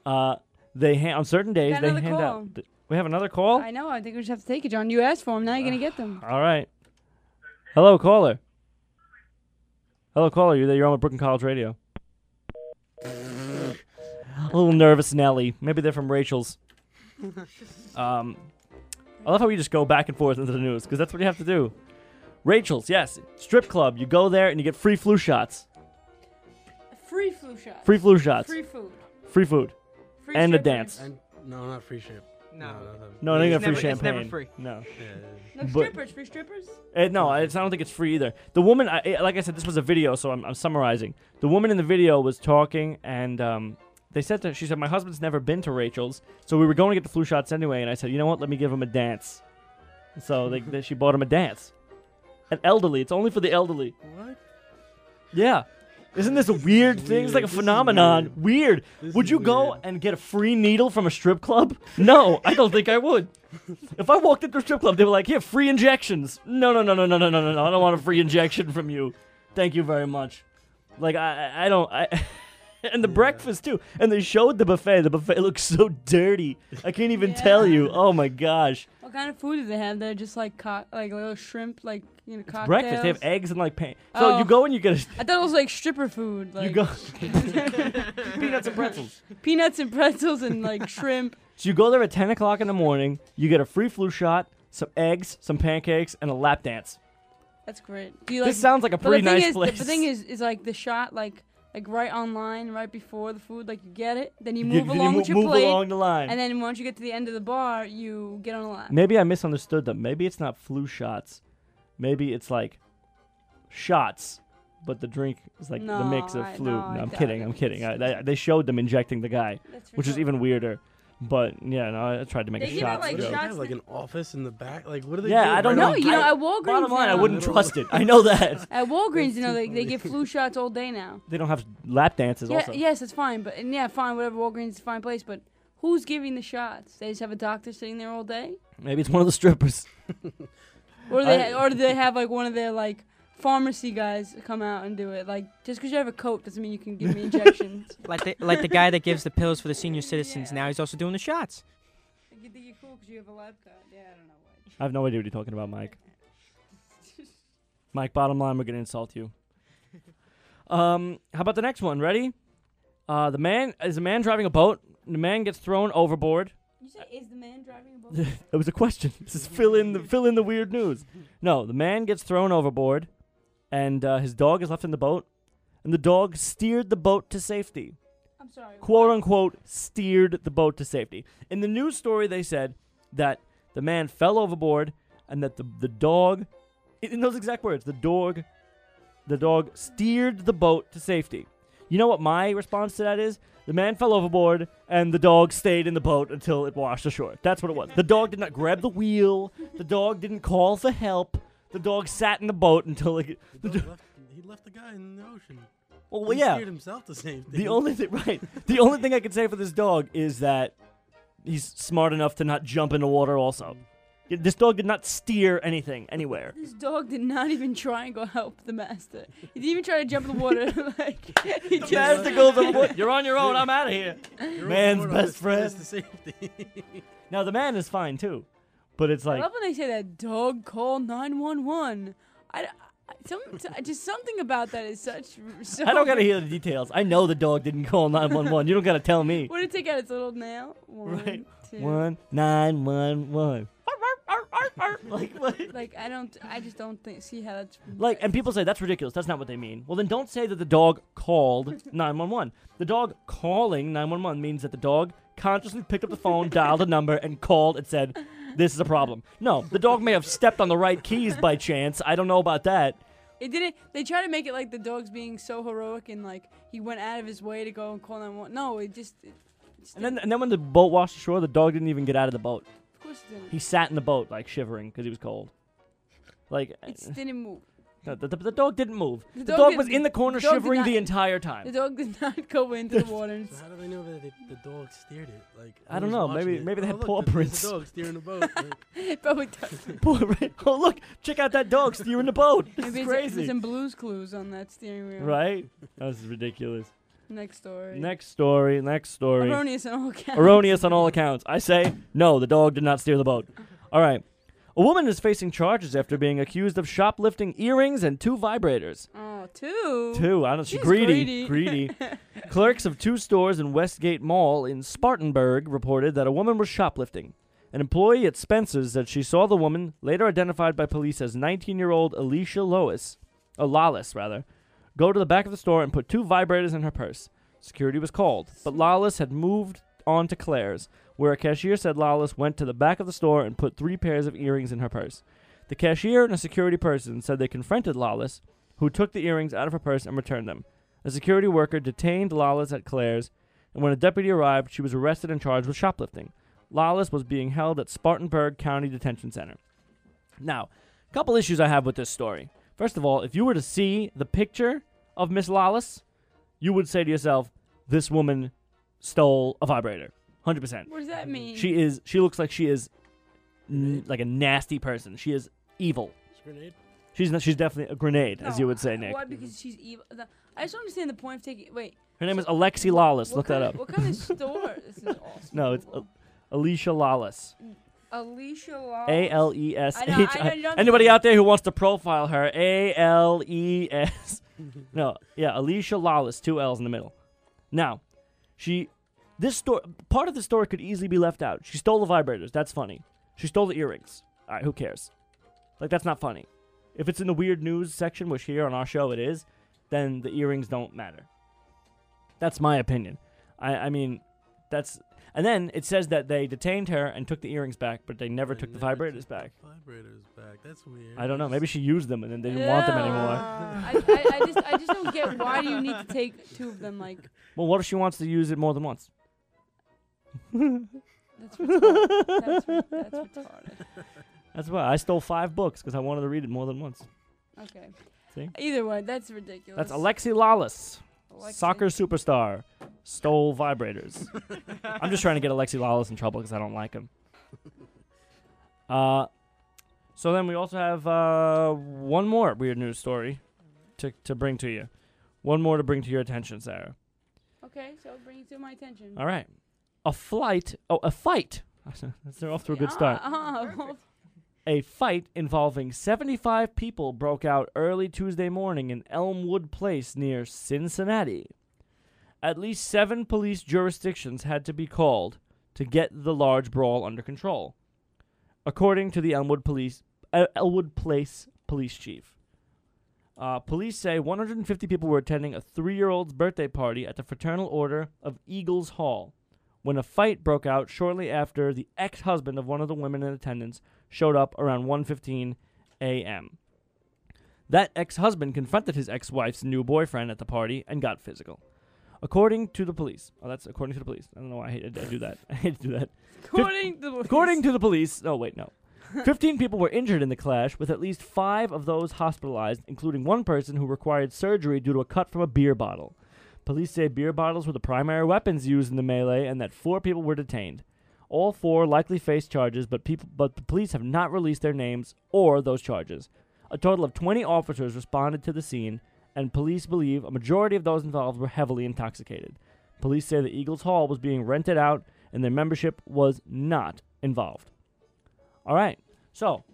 Uh, they ha- on certain days Got they another hand call. out. th- we have another call. I know. I think we just have to take it, John. You asked for them. Now you're gonna get them. All right. Hello, caller. Hello, caller. You there? You're on with Brooklyn College Radio. A little nervous, Nelly. Maybe they're from Rachel's. [laughs] Um, I love how we just go back and forth into the news because that's what you have to do. Rachel's, yes, strip club. You go there and you get free flu shots, Free flu shot. free flu shots, Free food. free food, Free and a strippers. dance. And no, not free ship. No. No, they It's got free never- champagne. it's never free. No. No But- strippers. Free strippers. Uh, no, I, I don't think it's free either. The woman, I, I- like I said, this was a video, so I'm, I'm summarizing. The woman in the video was talking, and um, they said to she said, "My husband's never been to Rachel's, so we were going to get the flu shots anyway." And I said, "You know what? Let me give him a dance." So they, they, she bought him a dance. An elderly. It's only for the elderly. What? Yeah. Isn't this a weird thing? It's like a phenomenon. Weird. Would you go and get a free needle from a strip club? No, I don't think I would. [laughs] If I walked into a strip club, they were like, "Here, free injections." No, no, no, no, no, no, no, no. I don't want a free injection from you. Thank you very much. Like I, I don't, I. [laughs] And the breakfast too. And they showed the buffet. The buffet looks so dirty. I can't even tell you. Oh my gosh. What kind of food do they have? They're just like co- like little shrimp, like you know, cocktails. Breakfast. They have eggs and like pan. So Oh. you go and you get a, I thought it was like stripper food. Like you go [laughs] peanuts and pretzels. peanuts and pretzels and like [laughs] shrimp. So you go there at 10 o'clock in the morning, you get a free flu shot, some eggs, some pancakes, and a lap dance. That's great. Do you like? this sounds like a pretty thing nice is, place. The thing is, is like the shot, like like right online, right before the food. Like you get it, then you You- move then you along mo- with your move plate, along the line. and then once you get to the end of the bar, you get on a line. Maybe I misunderstood them. Maybe it's not flu shots. Maybe it's like shots, but the drink is like the mix of I- flu. no, I I'm doubt kidding. it. I'm kidding. I, they, they showed them injecting the guy, That's which is even weirder. But yeah, no, I tried to make They a give shot. out, like, What do they shots have like an office in the back? Like what do they? Yeah, do? I don't Right know. No, on- you know, at Walgreens Bottom line, I now, wouldn't trust it. I [laughs] know that At Walgreens, you know, they, they give flu shots all day now. they don't have lap dances. Yeah, also, yes, it's fine, but and yeah, fine, whatever. Walgreens is a fine place, but who's giving the shots? They just have a doctor sitting there all day, maybe it's one of the strippers. [laughs] or do they, I- or do they have like one of their like pharmacy guys come out and do it? Like just because you have a coat doesn't mean you can give me injections. [laughs] Like the like the guy that gives the pills for the senior [laughs] citizens. Now he's also doing the shots. you think you're cool because you have a lab coat? Yeah, I don't know why. I have no idea what you're talking about, Mike. [laughs] Mike, bottom line, we're gonna insult you. Um, how about the next one? Ready? Uh, the man is a man driving a boat. The man gets thrown overboard. You say is the man driving a boat? it was a question. This is fill in the fill in the weird news. No, the man gets thrown overboard, and uh, his dog is left in the boat, and the dog steered the boat to safety. I'm sorry. quote unquote steered the boat to safety. In the news story, they said that the man fell overboard and that the the dog, in those exact words, the dog, the dog steered the boat to safety. You know what my response to that is? The man fell overboard and the dog stayed in the boat until it washed ashore. That's what it was. The dog did not grab the wheel. The dog didn't call for help. The dog sat in the boat until it. The dog left, he left the guy in the ocean. Well, he yeah. steered himself to safety. The only thing, [laughs] right? The only thing I can say for this dog is that he's smart enough to not jump in the water. Also, this dog did not steer anything anywhere. This dog did not even try and go help the master. He didn't even try to jump in the water. [laughs] like he just Master goes overboard. You're on your own. I'm out of here. You're man's best the friend. To safety. [laughs] Now the man is fine too, but it's like I love when they say that dog call nine one one. I, some just something about that is such. [laughs] So I don't gotta hear the details. I know the dog didn't call 911. You don't gotta tell me. [laughs] What did it take out its little nail? One, Right. two. One nine one one. [laughs] Like what? Like I don't. I just don't think see how that's. Like, and people say that's ridiculous. That's not what they mean. Well, then don't say that the dog called 911. The dog calling 911 means that the dog consciously picked up the phone, dialed a number, and called and said, "This is a problem." No, the dog may have stepped on the right keys by chance. I don't know about that. It didn't. They try to make it like the dog's being so heroic and like he went out of his way to go and call 911. No, it just. It, And then, and then when the boat washed ashore, the dog didn't even get out of the boat. of course it didn't. He sat in the boat like shivering because he was cold. Like It didn't move. The, the, the dog didn't move. The The, dog dog, did- was in the corner the dog did shivering not- the entire time. The dog did not go into the water. And So how do they know that it, the dog steered it? Like I who don't was know, watching maybe- it? maybe they Oh, had look, paw there- there's prints. a dog steering the boat. Like, it probably does. Poor Ray- oh look, check out that dog steering the boat. It's Maybe it's, crazy, there's some blues clues on that steering wheel. right? That's ridiculous. Next story. Next story. Next story. Erroneous on all accounts. Erroneous on all accounts. I say no. The dog did not steer the boat. [laughs] All right. A woman is facing charges after being accused of shoplifting earrings and two vibrators. Oh, two. Two. I don't. She She's greedy. greedy. Greedy. [laughs] Clerks of two stores in Westgate Mall in Spartanburg reported that a woman was shoplifting. An employee at Spencer's said she saw the woman, later identified by police as 19-year-old Alicia Lois, uh, Lawless rather, go to the back of the store and put two vibrators in her purse. Security was called, but Lawless had moved on to Claire's, where a cashier said Lawless went to the back of the store and put three pairs of earrings in her purse. The cashier and a security person said they confronted Lawless, who took the earrings out of her purse and returned them. A security worker detained Lawless at Claire's, and when a deputy arrived, she was arrested and charged with shoplifting. Lawless was being held at Spartanburg County Detention Center. Now, a couple issues I have with this story. First of all, if you were to see the picture of Miss Lawless, you would say to yourself, "This woman stole a vibrator." Hundred percent. What does that mean? She is. She looks like she is, n- like a nasty person. She is evil. grenade. She's not, she's definitely a grenade, as No, you would say, I- Nick. Why? Because she's evil. The- I just don't understand the point of taking. Wait. Her name is so Alexi Lawless. what Look that kind up. of- What kind of [laughs] store? This is awesome. No, it's uh, Alicia Lawless. Alicia Law. A L E S I know- I H. know, you Anybody out there who wants to profile her? A L E S. [laughs] No, yeah, Alicia Lawless, two L's in the middle. Now, she, this story, part of the story could easily be left out. She stole the vibrators. That's funny. She stole the earrings. All right, who cares? Like that's not funny. If it's in the weird news section, which here on our show it is, then the earrings don't matter. That's my opinion. I, I mean, that's and then it says that they detained her and took the earrings back, but they never They took the vibrators took back. Vibrators back. That's weird. I don't know. Maybe she used them and then they didn't want them anymore. I, I, I just I just don't get why do you need to take two of them like Well, what if she wants to use it more than once? [laughs] That's retarded. that's, re- that's [laughs] retarded. That's why I stole five books because I wanted to read it more than once. Okay. See? Either way, that's ridiculous. That's Alexi Lawless, Alexi. soccer superstar, stole vibrators. [laughs] I'm just trying to get Alexi Lawless in trouble because I don't like him. Uh, so then we also have uh, one more weird news story to to bring to you. One more to bring to your attention, Sarah. Okay, so bring it to my attention. All right, a flight. Oh, a fight. [laughs] They're off to a good start. Ah, [laughs] A fight involving 75 people broke out early Tuesday morning in Elmwood Place near Cincinnati. At least seven police jurisdictions had to be called to get the large brawl under control, according to the Elmwood Police uh, Elmwood Place police chief. Uh, police say 150 people were attending a three-year-old's birthday party at the Fraternal Order of Eagles Hall when a fight broke out shortly after the ex-husband of one of the women in attendance showed up around 1:15 a.m. That ex-husband confronted his ex-wife's new boyfriend at the party and got physical. According to the police, oh, that's according to the police. I don't know why I, hate, I do that. I hate to do that. [laughs] According to the According to the police, oh wait, no. 15 people were injured in the clash, with at least five of those hospitalized, including one person who required surgery due to a cut from a beer bottle. Police say beer bottles were the primary weapons used in the melee and that four people were detained. All four likely face charges, but people but the police have not released their names or those charges. A total of 20 officers responded to the scene, and police believe a majority of those involved were heavily intoxicated. Police say the Eagles Hall was being rented out and their membership was not involved. All right. So,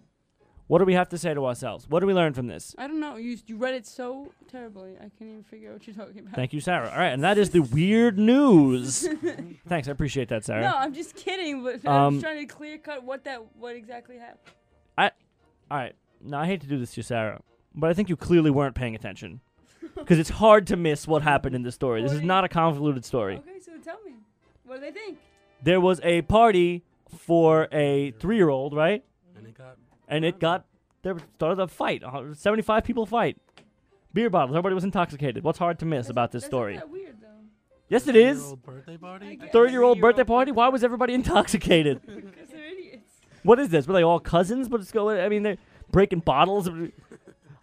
what do we have to say to ourselves? What do we learn from this? I don't know. You you read it so terribly. I can't even figure out what you're talking about. Thank you, Sarah. All right, and that is the weird news. [laughs] Thanks, I appreciate that, Sarah. No, I'm just kidding. But [laughs] Um, I'm just trying to clear cut what that what exactly happened. I, all right. Now I hate to do this to you, Sarah, but I think you clearly weren't paying attention [laughs] because it's hard to miss what happened in this story. This is not a convoluted story. Okay, so tell me, what do they think? There was a party for a three-year-old, right? And it got And it got there started a fight. Uh, Seventy-five people fight. Beer bottles. Everybody was intoxicated. What's hard to miss about this That's story? Not that weird though. Yes, it is. Birthday party. I guess. Third-year-old birthday party. Why was everybody [laughs] intoxicated? [laughs] Because they're idiots. What is this? Were they all cousins? But it's going. I mean, they're breaking bottles.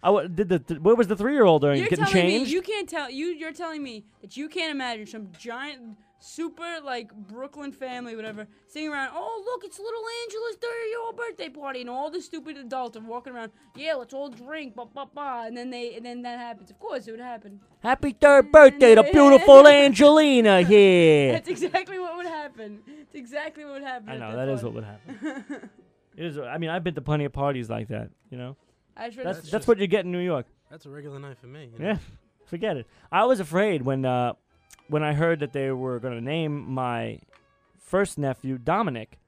I wa- did the. th- where was the three-year-old during? You're Getting telling changed. me you can't tell you. You're telling me that you can't imagine some giant, super like Brooklyn family, whatever, sitting around. Oh look, it's little Angela's thirty-year-old birthday party, and all the stupid adults are walking around. Yeah, let's all drink, ba ba ba, and then they and then that happens. Of course, it would happen. Happy third birthday to beautiful [laughs] Angelina here. That's exactly what would happen. It's exactly what would happen. I know that that is what would happen. [laughs] it is. I mean, I've been to plenty of parties like that. You know, I that's That's that's just- what you get in New York. That's a regular night for me. You know? Yeah, forget it. I was afraid when uh, when I heard that they were going to name my first nephew Dominic.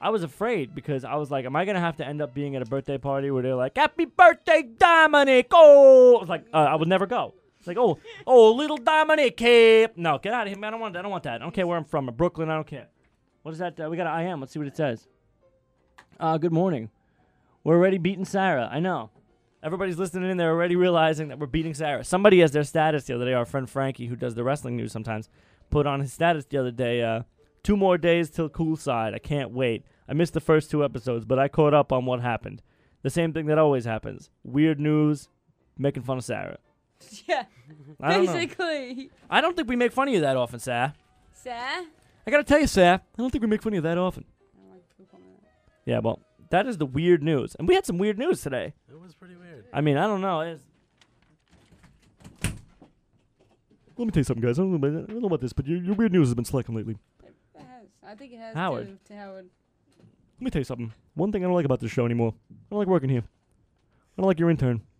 I was afraid because I was like, "Am I going to have to end up being at a birthday party where they're like, Happy birthday, Dominic!" Oh, I was like uh, I would never go. It's like, "Oh, oh, little Dominic here." No, get out of here, man. I don't want. that. I don't want that. I don't care where I'm from. Brooklyn. I don't care. What is that? Uh, we got an I am. Let's see what it says. Uh, good morning. We're already beating Sarah. I know. Everybody's listening in. They're already realizing that we're beating Sarah. Somebody has their status the other day. Our friend Frankie, who does the wrestling news sometimes, put on his status the other day. Uh, two more days till cool side. I can't wait. I missed the first two episodes, but I caught up on what happened. The same thing that always happens. Weird news, making fun of Sarah. [laughs] Yeah, I don't know. basically. I don't think we make fun of you that often, Sarah. Sah? I gotta tell you, Sarah, I don't think we make fun of you that often. I don't like poop on that. Yeah, well, that is the weird news, and we had some weird news today. It was pretty weird. I mean, I don't know. It's... Let me tell you something, guys. I don't know about, I don't know about this, but your, your weird news has been slacking lately. It has. I think it has Howard. To, to Howard. Let me tell you something. One thing I don't like about this show anymore. I don't like working here. I don't like your intern. [laughs]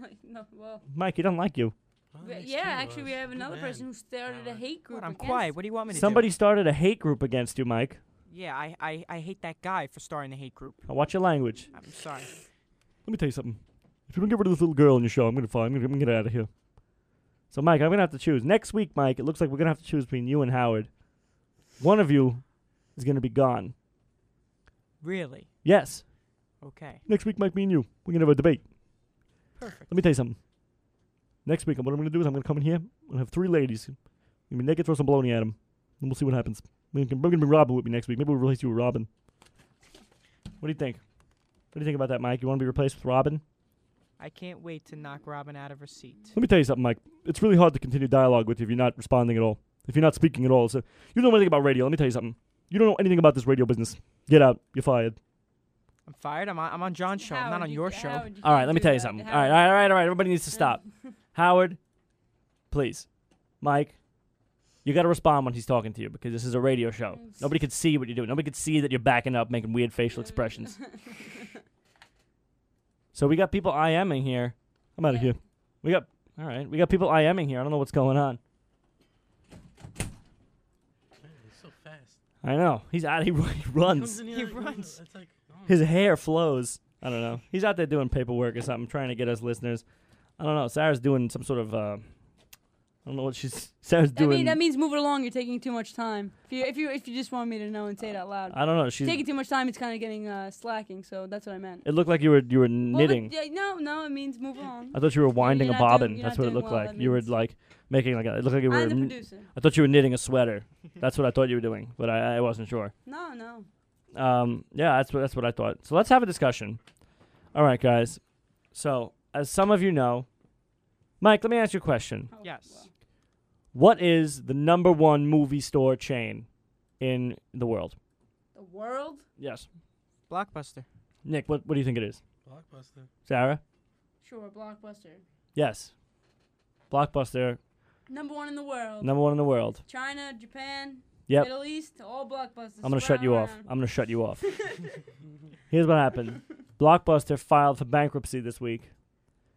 Like, no, well, Mike, he doesn't like you. Well, we- that makes yeah. two of Actually, we have another bad. person who started a hate group. What, I'm against quiet. What do you want me to Somebody do? Somebody started a hate group against you, Mike. Yeah, I, I, I hate that guy for starting the hate group. Now watch your language. I'm sorry. Let me tell you something. If you don't get rid of this little girl in your show, I'm gonna fire. I'm gonna, I'm gonna get out of here. So, Mike, I'm gonna have to choose next week. Mike, it looks like we're gonna have to choose between you and Howard. One of you is gonna be gone. Really? Yes. Okay. Next week, Mike, me and you, we're gonna have a debate. Perfect. Let me tell you something. Next week, what I'm going to do is I'm going to come in here. I'm to have three ladies. I'm to be naked, throw some baloney at them. And we'll see what happens. We can bring Robin with me next week. Maybe we'll replace you with Robin. What do you think? What do you think about that, Mike? You want to be replaced with Robin? I can't wait to knock Robin out of her seat. Let me tell you something, Mike. It's really hard to continue dialogue with you if you're not responding at all. If you're not speaking at all. So you don't know anything about radio. Let me tell you something. You don't know anything about this radio business. Get out. You're fired. I'm fired. I'm on, I'm on John's show. I'm not on you your ca- show. Howard, you All right, let me do tell you something. Howard. right, all right, all right, all right. Everybody needs to stop. [laughs] Howard, please. Mike, you got to respond when he's talking to you because this is a radio show. Nobody could see what you're doing. Nobody could see that you're backing up, making weird facial expressions. [laughs] so we got people IMing here. I'm out of here. We got all right. We got people IMing here. I don't know what's going on. He's so fast. I know he's out. He, ru- he He runs. comes He here, runs. It's like, oh. His hair flows. I don't know. He's out there doing paperwork or something, trying to get us listeners. I don't know. Sarah's doing some sort of. Uh, I don't know what she's. [laughs] Sarah's That, doing. mean, that means move it along. You're taking too much time. If you if you if you just want me to know and say it out loud, I don't know. She's. taking too much time, it's kind of getting uh, slacking. So that's what I meant. It looked like you were you were Well, but- knitting. yeah, no, no, it means move along. I thought you were winding you're a not bobbin. doing- you're That's not what it doing looked well, like. that You were means- like making like a. It looked like you were. I'm the kn- producer. I thought you were knitting a sweater. That's what I thought you were doing, but I, I wasn't sure. No, no. Um, yeah, that's what that's what I thought. So let's have a discussion. All right, guys. So as some of you know, Mike, let me ask you a question. Oh, Yes. What is the number one movie store chain in the world? The world. Yes. Blockbuster. Nick, what what do you think it is? Blockbuster. Sarah? Sure, blockbuster. Yes. Blockbuster, Number one in the world. number one in the world. China, Japan, Yep. Middle East, all blockbusters. I'm gonna shut you off. I'm gonna shut you off. [laughs] [laughs] Here's what happened. Blockbuster filed for bankruptcy this week,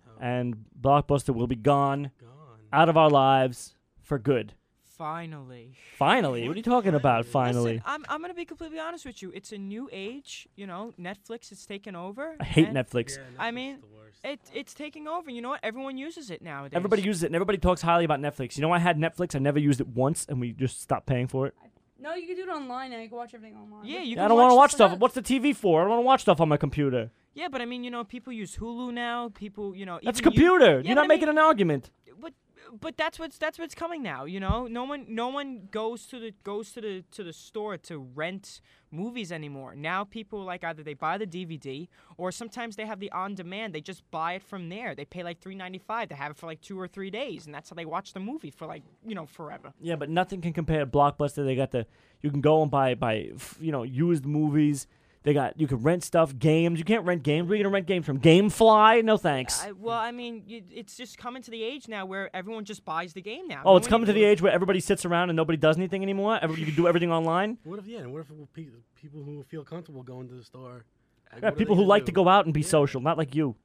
Oh, and Blockbuster will be gone gone. out of our lives for good. Finally. Finally, what are you talking about? Finally, Listen, I'm, I'm going to be completely honest with you. It's a new age. You know, Netflix is taking over. I hate and Netflix. Yeah, I Netflix mean, is the worst. It, it's taking over. You know what? Everyone uses it nowadays. Everybody uses it, and everybody talks highly about Netflix. You know, I had Netflix. I never used it once, and we just stopped paying for it. No, you can do it online now. You can watch everything online. Yeah, But- you I can don't want to watch stuff stuff. What's the TV for? I don't want to watch stuff on my computer. Yeah, but I mean, you know, people use Hulu now. People, you know, That's even you- computer. Yeah, You're but not I making mean- an argument. but but that's what's that's what's coming now. You know, no one no one goes to the goes to the to the store to rent movies anymore. Now people like either they buy the DVD or sometimes they have the on demand. They just buy it from there. They pay like three ninety five. They have it for like two or three days, and that's how they watch the movie for like you know forever. Yeah, but nothing can compare to Blockbuster. They got the you can go and buy buy you know used movies. They got you can rent stuff, games. You can't rent games. Where are you gonna rent games from? GameFly? No thanks. I, well, I mean, you, it's just coming to the age now where everyone just buys the game now. oh, No it's coming to the age where everybody sits around and nobody does anything anymore. Every, you can do everything online. What if yeah? And what if pe- people who feel comfortable going to the store? Like, Yeah, people who gonna like to go out and be Yeah. social, not like you,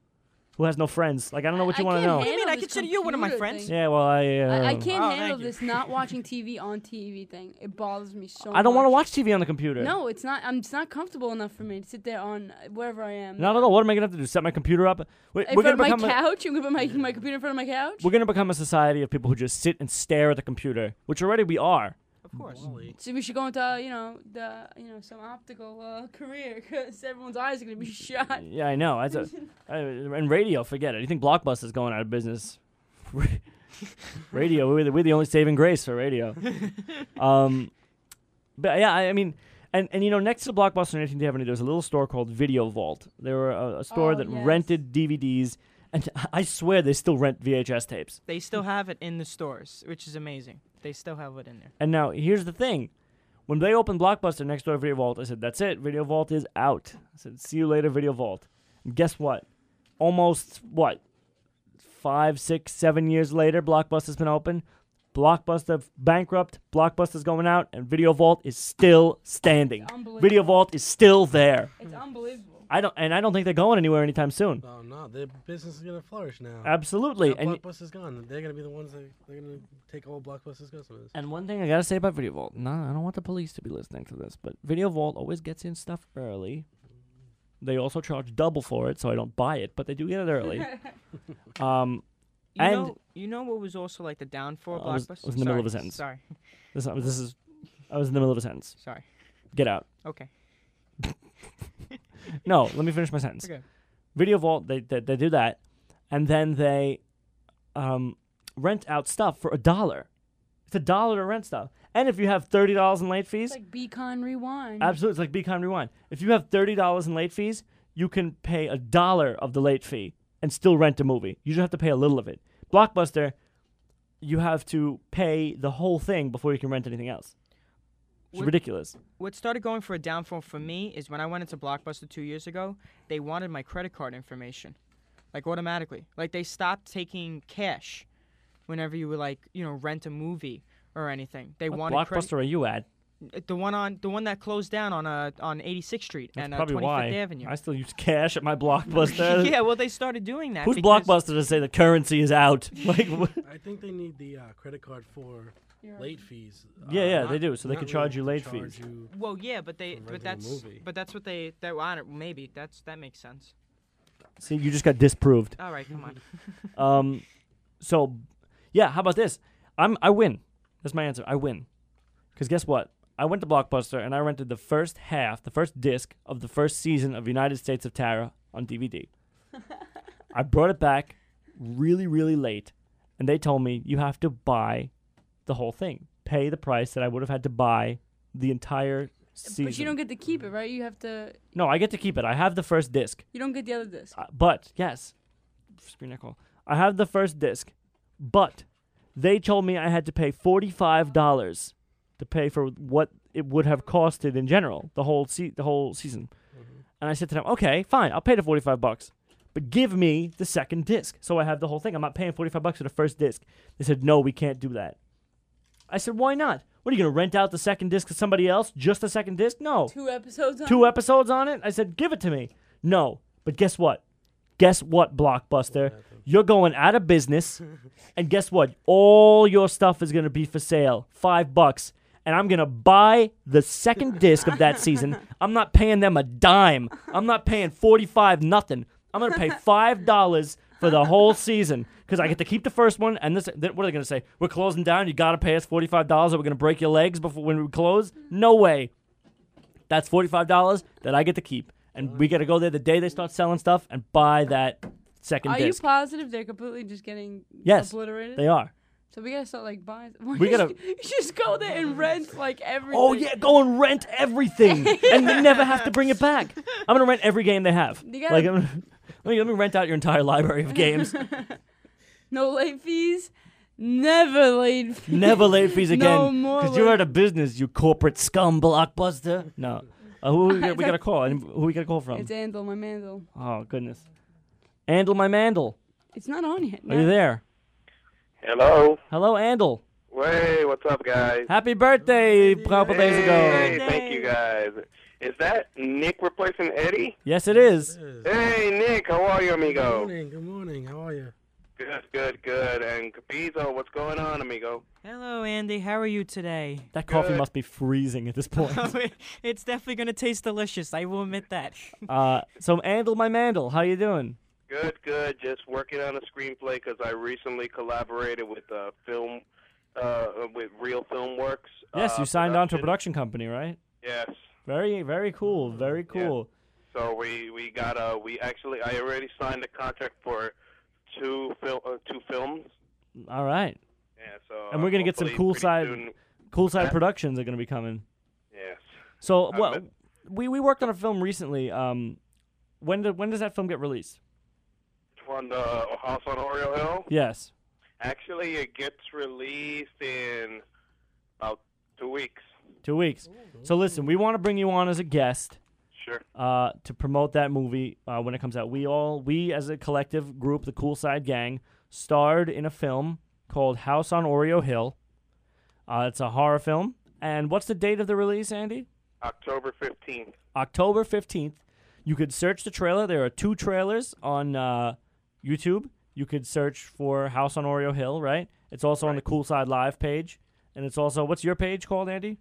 who has no friends. Like I don't know what you I want to can't know. What do you mean? I this consider you one of my computer friends. thing. Yeah, well, I. Uh, I, I can't Oh, handle thank you. this not watching TV on TV thing. It bothers me so. I don't want to watch TV on the computer. No, it's not. I'm. It's not comfortable enough for me to sit there on uh, wherever I am. No, no, no. What am I gonna have to do? Set my computer up? We're, In we're front gonna of my become a, couch. I'm gonna put my my computer in front of my couch. we're gonna become a society of people who just sit and stare at the computer, which already we are. Of course. Wally. So we should go into uh, you know the you know some optical uh, [laughs] career because everyone's eyes are gonna be [laughs] shot. Yeah, I know. That's a, uh, and radio, forget it. You think Blockbuster's going out of business? [laughs] radio, we're the, we're the only saving grace for radio. um, but yeah, I, I mean, and, and you know, next to Blockbuster in 18th Avenue, there was a little store called Video Vault. They were a, a store Oh, that yes. rented DVDs, and [laughs] I swear they still rent VHS tapes. They still have it in the stores, which is amazing. They still have it in there. And now here's the thing. When they opened Blockbuster next door to Video Vault, I said, That's it. Video Vault is out. I said, See you later, Video Vault. And guess what? Almost, what, five, six, seven years later, Blockbuster's been open. Blockbuster bankrupt. Blockbuster's going out, and Video Vault is still standing. Video Vault is still there. It's unbelievable. I don't, and I don't think they're going anywhere anytime soon. Oh no, their business is gonna flourish now. Absolutely. Now And Blockbuster's gone. They're gonna be the ones that they're gonna take all Blockbuster's customers. And one thing I gotta say about Video Vault, no, I don't want the police to be listening to this, but Video Vault always gets in stuff early. They also charge double for it, so I don't buy it, but they do get it early. [laughs] um, You And- know, you know what was also like the downfall of I was- Blockbuster? I was in the middle of a sentence. Sorry, this, this is, I was in the middle of a sentence. sorry. Get out. Okay. [laughs] [laughs] No, let me finish my sentence. Okay. Video Vault, they, they they do that, and then they um, rent out stuff for a dollar. It's a dollar to rent stuff, And if you have thirty dollars in late fees, It's like Beacon Rewind. absolutely, it's like Beacon Rewind. If you have thirty dollars in late fees, you can pay a dollar of the late fee and still rent a movie. You just have to pay a little of it. Blockbuster, you have to pay the whole thing before you can rent anything else. It's Would- ridiculous. What started going for a downfall for me is when I went into Blockbuster two years ago, they wanted my credit card information, like automatically. Like they stopped taking cash whenever you would like, you know, rent a movie or anything. They What wanted credit- Blockbuster are you at? the one on the one that closed down on uh on 86th Street That's and uh, probably 25th why. Avenue. I still use cash at my Blockbuster. [laughs] yeah, well, they started doing that. Who's Blockbuster to say the currency is out? [laughs] Like, wh- I think they need the uh, credit card for late fees. Yeah, uh, yeah, not- they do, so they not can charge you late to fees. you- Well, yeah, but they, but that's, movie. but that's what they, that, I don't, maybe that's that makes sense. see, you just got disproved. All right, come on. [laughs] Um, so, yeah, how about this? I'm I win. That's my answer. I win. Because guess what? I went to Blockbuster and I rented the first half, the first disc of the first season of United States of Tara on DVD. [laughs] I brought it back really, really late, and they told me you have to buy the whole thing, pay the price that I would have had to buy the entire season. But you don't get to keep it, right? You have to. no, I get to keep it. I have the first disc. You don't get the other disc. Uh, but yes, screen nickel. I have the first disc, but they told me I had to pay forty five dollars to pay for what it would have costed in general the whole se- the whole season. And I said to them, okay, fine, I'll pay the forty five bucks, but give me the second disc so I have the whole thing. I'm not paying forty five bucks for the first disc. They said no, we can't do that. I said, why not? What are you gonna rent out the second disc to somebody else? Just the second disc? No Two episodes on. two episodes on it. I said, give it to me. No. But guess what? Guess what, Blockbuster? You're going out of business. [laughs] and guess what? All your stuff is going to be for sale. Five bucks. And I'm going to buy the second disc of that season. [laughs] I'm not paying them a dime. I'm not paying 45 nothing. I'm going to pay $5 for the whole season because I get to keep the first one. And this, then what are they going to say? We're closing down. You got to pay us $45 or we're going to break your legs before when we close? No way. That's forty-five dollars that I get to keep, and we got to go there the day they start selling stuff and buy that second Are you disc. positive they're completely just getting Yes, obliterated? they are. So we gotta start like buying. [laughs] We [laughs] you gotta- just go there and rent like everything. Oh yeah, go and rent everything, [laughs] and they never have to bring it back. I'm gonna rent every game they have. You gotta- Like, I'm, let me let me rent out your entire library of games. [laughs] No late fees. Never late fees. Never late fees again. [laughs] No again, more because you're late- out of business. You corporate scum, blockbuster. No, uh, who we got, we got to call? Who we got a call from? It's Andal, my mandel. Oh goodness, Andal, my mandel. It's not on yet. Are you there? Hello. Hello, Andal. Hey, what's up, guys? Happy birthday! A couple days ago. Hey, thank you guys. Is that Nick replacing Eddie? Yes, it is. Hey, Nick, how are you, amigo? Good amigo? morning. Good morning. How are you? Good, good, good. And Capizzo, what's going on, amigo? Hello, Andy. How are you today? That coffee Good. must be freezing at this [laughs] point. it's definitely gonna taste delicious. I will admit that. [laughs] uh, so Andal, my mandel, how you doing? Good, good. Just working on a screenplay because I recently collaborated with uh, film, uh, with Real Film Works. Yes, uh, you signed on to a production. production company, right? Yes. Very, very cool. Very cool. Yeah. cool. So we we got a we actually I already signed a contract for two fil- uh, two films. All right. Yeah. So And we're uh, gonna get some cool side, soon- cool side productions are gonna be coming. Yes. So, I well, we we worked on a film recently. Um, when did when does that film get released? On the House on Oriole Hill. Yes. Actually, it gets released in about two weeks. Two weeks. So listen, we want to bring you on as a guest. Sure. uh, to promote that movie uh, when it comes out. We all, we as a collective group, the Cool Side Gang, starred in a film called House on Oreo Hill. Uh, it's a horror film. And what's the date of the release, Andy? October fifteenth. October 15th. You could search the trailer. There are two trailers on uh, YouTube. You could search for House on Oreo Hill, right? It's also on the Cool Side Live page. And it's also, what's your page called, Andy?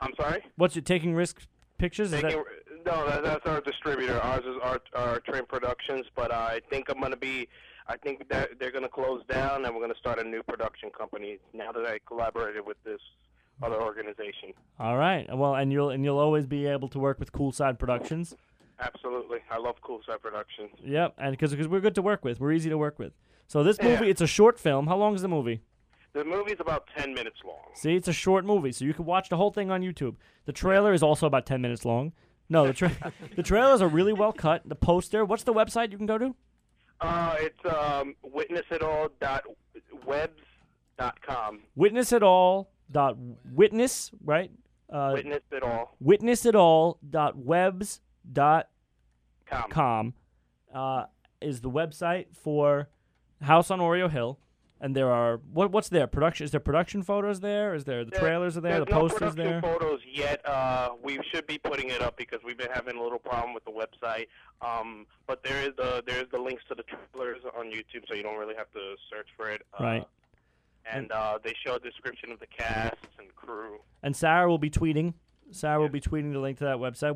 I'm sorry. What's your Taking Risk Pictures? Is that, Taking, no, that, that's our distributor. Ours is our, our Train Productions, but I think I'm gonna be. I think that they're gonna close down, and we're gonna start a new production company now that I collaborated with this other organization. All right. Well, and you'll and you'll always be able to work with Cool Side Productions. Absolutely, I love Cool Side Productions. Yep, and because because we're good to work with, we're easy to work with. So this movie, Yeah. it's a short film. How long is the movie? The movie's about ten minutes long. See, it's a short movie, so you can watch the whole thing on YouTube. The trailer is also about ten minutes long. No, the tra- [laughs] the trailers are really well cut. The poster. What's the website you can go to? Uh, it's um, witnessitall.webs.com. Witness it all. Dot witness right. Uh, Witness it all. witness it all. Dot webs. Dot Com. com uh, is the website for House on Oreo Hill, and there are what what's there? Production is there production photos there? Is there the There- trailers are there? There's The no posters production there? photos yet. Uh, we should be putting it up because we've been having a little problem with the website. Um, but there is the there is the links to the trailers on YouTube, so you don't really have to search for it. Uh, Right. And uh, they show a description of the cast and crew. And Sarah will be tweeting. Sarah will be tweeting the link to that website,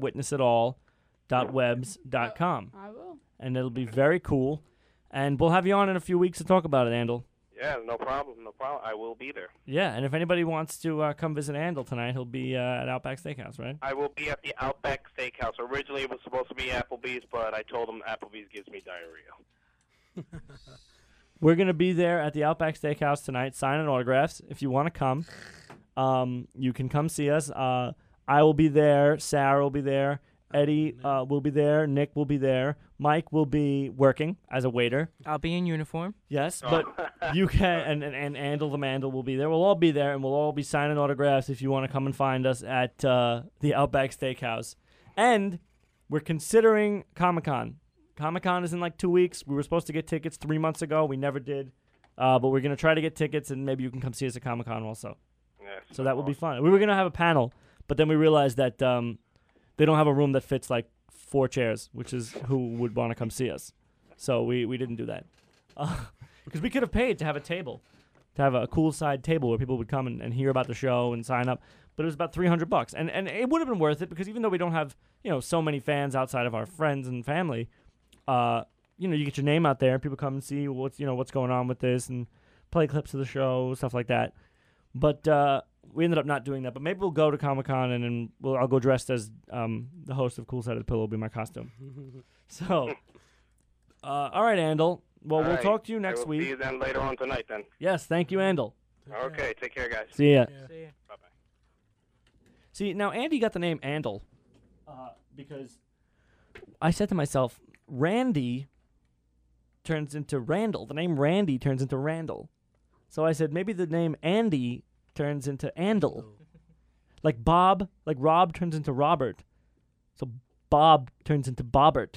witnessitall.webs.com. I will. And it'll be very cool. And we'll have you on in a few weeks to talk about it, Andel. Yeah, no problem, no problem. I will be there. Yeah, and if anybody wants to uh, come visit Andel tonight, he'll be uh, at Outback Steakhouse, right? I will be at the Outback Steakhouse. Originally, it was supposed to be Applebee's, but I told him Applebee's gives me diarrhea. [laughs] We're gonna be there at the Outback Steakhouse tonight, signing autographs. If you want to come, um, you can come see us. Uh, I will be there. Sarah will be there. Eddie uh, will be there. Nick will be there. Mike will be working as a waiter. I'll be in uniform. Yes, but you can and and, and Andel the Mandel will be there. We'll all be there, and we'll all be signing autographs if you want to come and find us at uh, the Outback Steakhouse. And we're considering Comic Con. Comic Con is in like two weeks. We were supposed to get tickets three months ago. We never did, uh, but we're gonna try to get tickets, and maybe you can come see us at Comic Con also. Yes. So that would be fun. We were gonna have a panel, but then we realized that um, they don't have a room that fits like four chairs, which is who would want to come see us. So we, we didn't do that [laughs] because we could have paid to have a table, to have a cool side table where people would come and, and hear about the show and sign up. But it was about three hundred bucks, and and it would have been worth it because even though we don't have you know so many fans outside of our friends and family, uh, you know you get your name out there, people come and see what's you know what's going on with this and play clips of the show, stuff like that. But uh, we ended up not doing that. But maybe we'll go to Comic Con and then we'll, I'll go dressed as um, the host of Cool Side of the Pillow. Will be my costume. [laughs] so, uh, all right, Andel. Well, All we'll right. talk to you I next will week. See you then later on tonight. Then. Yes, thank you, Andel. Okay. Take care, guys. See ya. See ya. Bye bye. See, now Andy got the name Andel uh, because I said to myself, Randy turns into Randall. The name Randy turns into Randall. So I said maybe the name Andy turns into Andel. [laughs] Like Bob, like Rob turns into Robert. So Bob turns into Bobbert.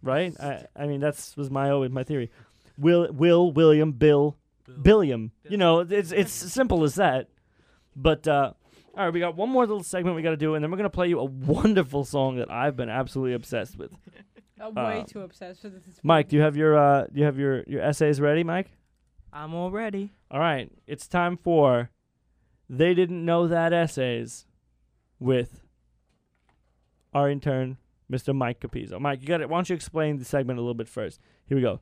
Right? I, I mean that's was my always my theory. Will Will William Bill Billiam. You know, it's it's simple as that. But uh all right, we got one more little segment we got to do, and then we're gonna play you a [laughs] wonderful song that I've been absolutely obsessed with. [laughs] I'm way Uh, too obsessed with this. Mike, do you have your uh, do you have your your essays ready, Mike? I'm all ready. All right, it's time for they didn't know that essays with our intern, Mr. Mike Capizzo. Mike, you got it. Why don't you explain the segment a little bit first? Here we go.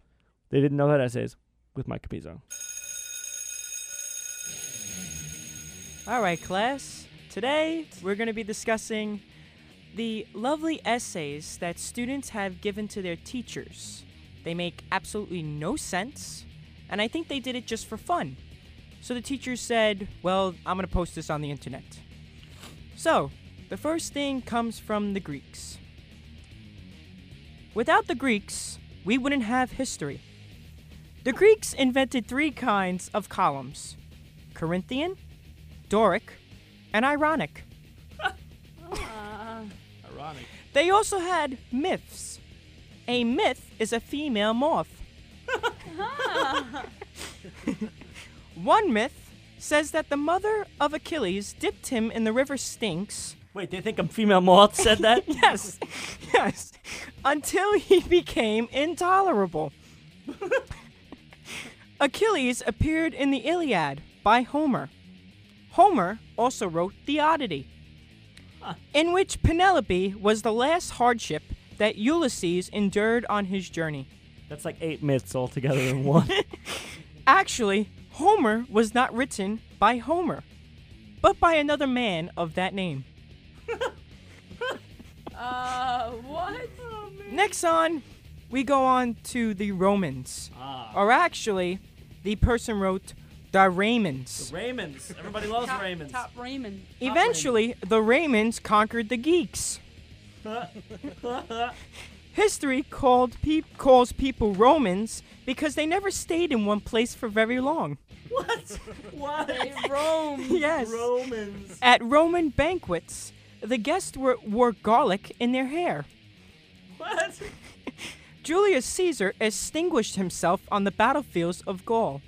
They didn't know that essays with Mike Capizzo. All right, class. Today we're going to be discussing the lovely essays that students have given to their teachers. They make absolutely no sense, and I think they did it just for fun. So the teacher said, Well, I'm going to post this on the internet. So, the first thing comes from the Greeks. Without the Greeks, we wouldn't have history. The Greeks invented three kinds of columns Corinthian, Doric, and ironic. Ironic. They also had myths. A myth is a female moth. [laughs] One myth says that the mother of Achilles dipped him in the river Styx. Wait, they think a female moth said that? [laughs] yes, yes, until he became intolerable. [laughs] Achilles appeared in the Iliad by Homer. Homer also wrote the Odyssey, in which Penelope was the last hardship that Ulysses endured on his journey. That's like eight myths all together in one. [laughs] Actually, Homer was not written by Homer, but by another man of that name. [laughs] Uh, what? Next on, we go on to the Romans. Or actually, the person wrote The Raymonds. The Raymonds. Everybody loves Top, Raymonds. top Raymond. [laughs] Eventually, the Raymonds conquered the geeks. History called peop- calls people Romans because they never stayed in one place for very long. What? [laughs] What? Rome. [laughs] Yes. Romans. At Roman banquets, the guests were, wore garlic in their hair. What? [laughs] Julius Caesar extinguished himself on the battlefields of Gaul.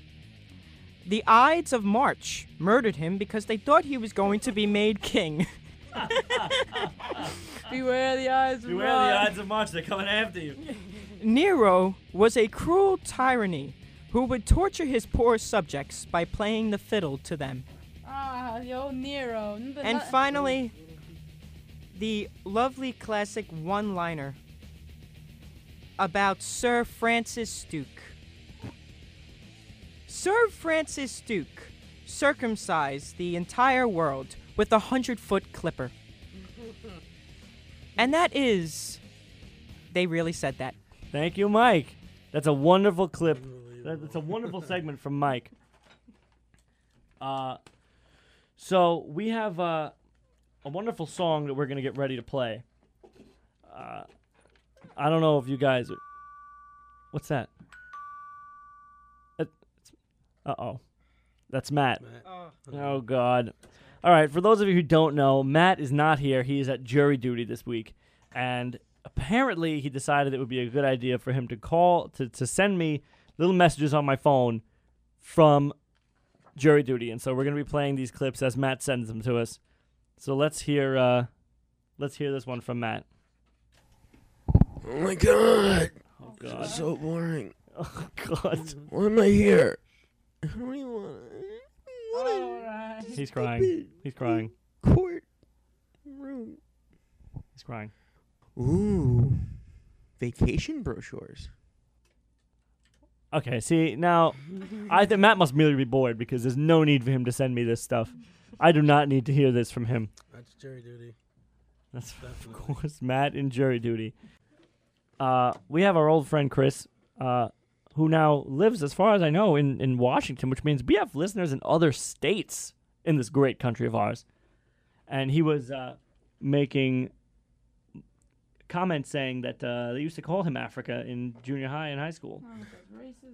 The Ides of March murdered him because they thought he was going to be made king. [laughs] Beware the eyes. of Beware Ra. the odds of March. They're coming after you. Nero was a cruel tyranny who would torture his poor subjects by playing the fiddle to them. Ah, yo Nero. And finally, the lovely classic one liner about Sir Francis Duke. Sir Francis Duke circumcised the entire world with a hundred foot clipper. And that is. They really said that. Thank you, Mike. That's a wonderful clip. That- That's a wonderful [laughs] segment from Mike. Uh, so we have uh, a wonderful song that we're gonna get ready to play. Uh, I don't know if you guys. Are, what's that? Uh oh, that's Matt. Oh God. All right, for those of you who don't know, Matt is not here. He is at jury duty this week, and apparently he decided it would be a good idea for him to call to, to send me little messages on my phone from jury duty. And so we're gonna be playing these clips as Matt sends them to us. So let's hear uh let's hear this one from Matt. Oh my god. Oh God. So boring. [laughs] Oh God. Why am I here? I don't even want Alright. He's crying. He's crying. court room. He's crying. Ooh. Vacation brochures. Okay, see now, I think Matt must merely be bored because there's no need for him to send me this stuff. I do not need to hear this from him. That's jury duty. That's of course Matt in jury duty. Uh, we have our old friend Chris, uh, who now lives, as far as I know, in in Washington, which means we have listeners in other states in this great country of ours. And he was uh, making comments saying that uh, they used to call him Africa in junior high and high school. Oh.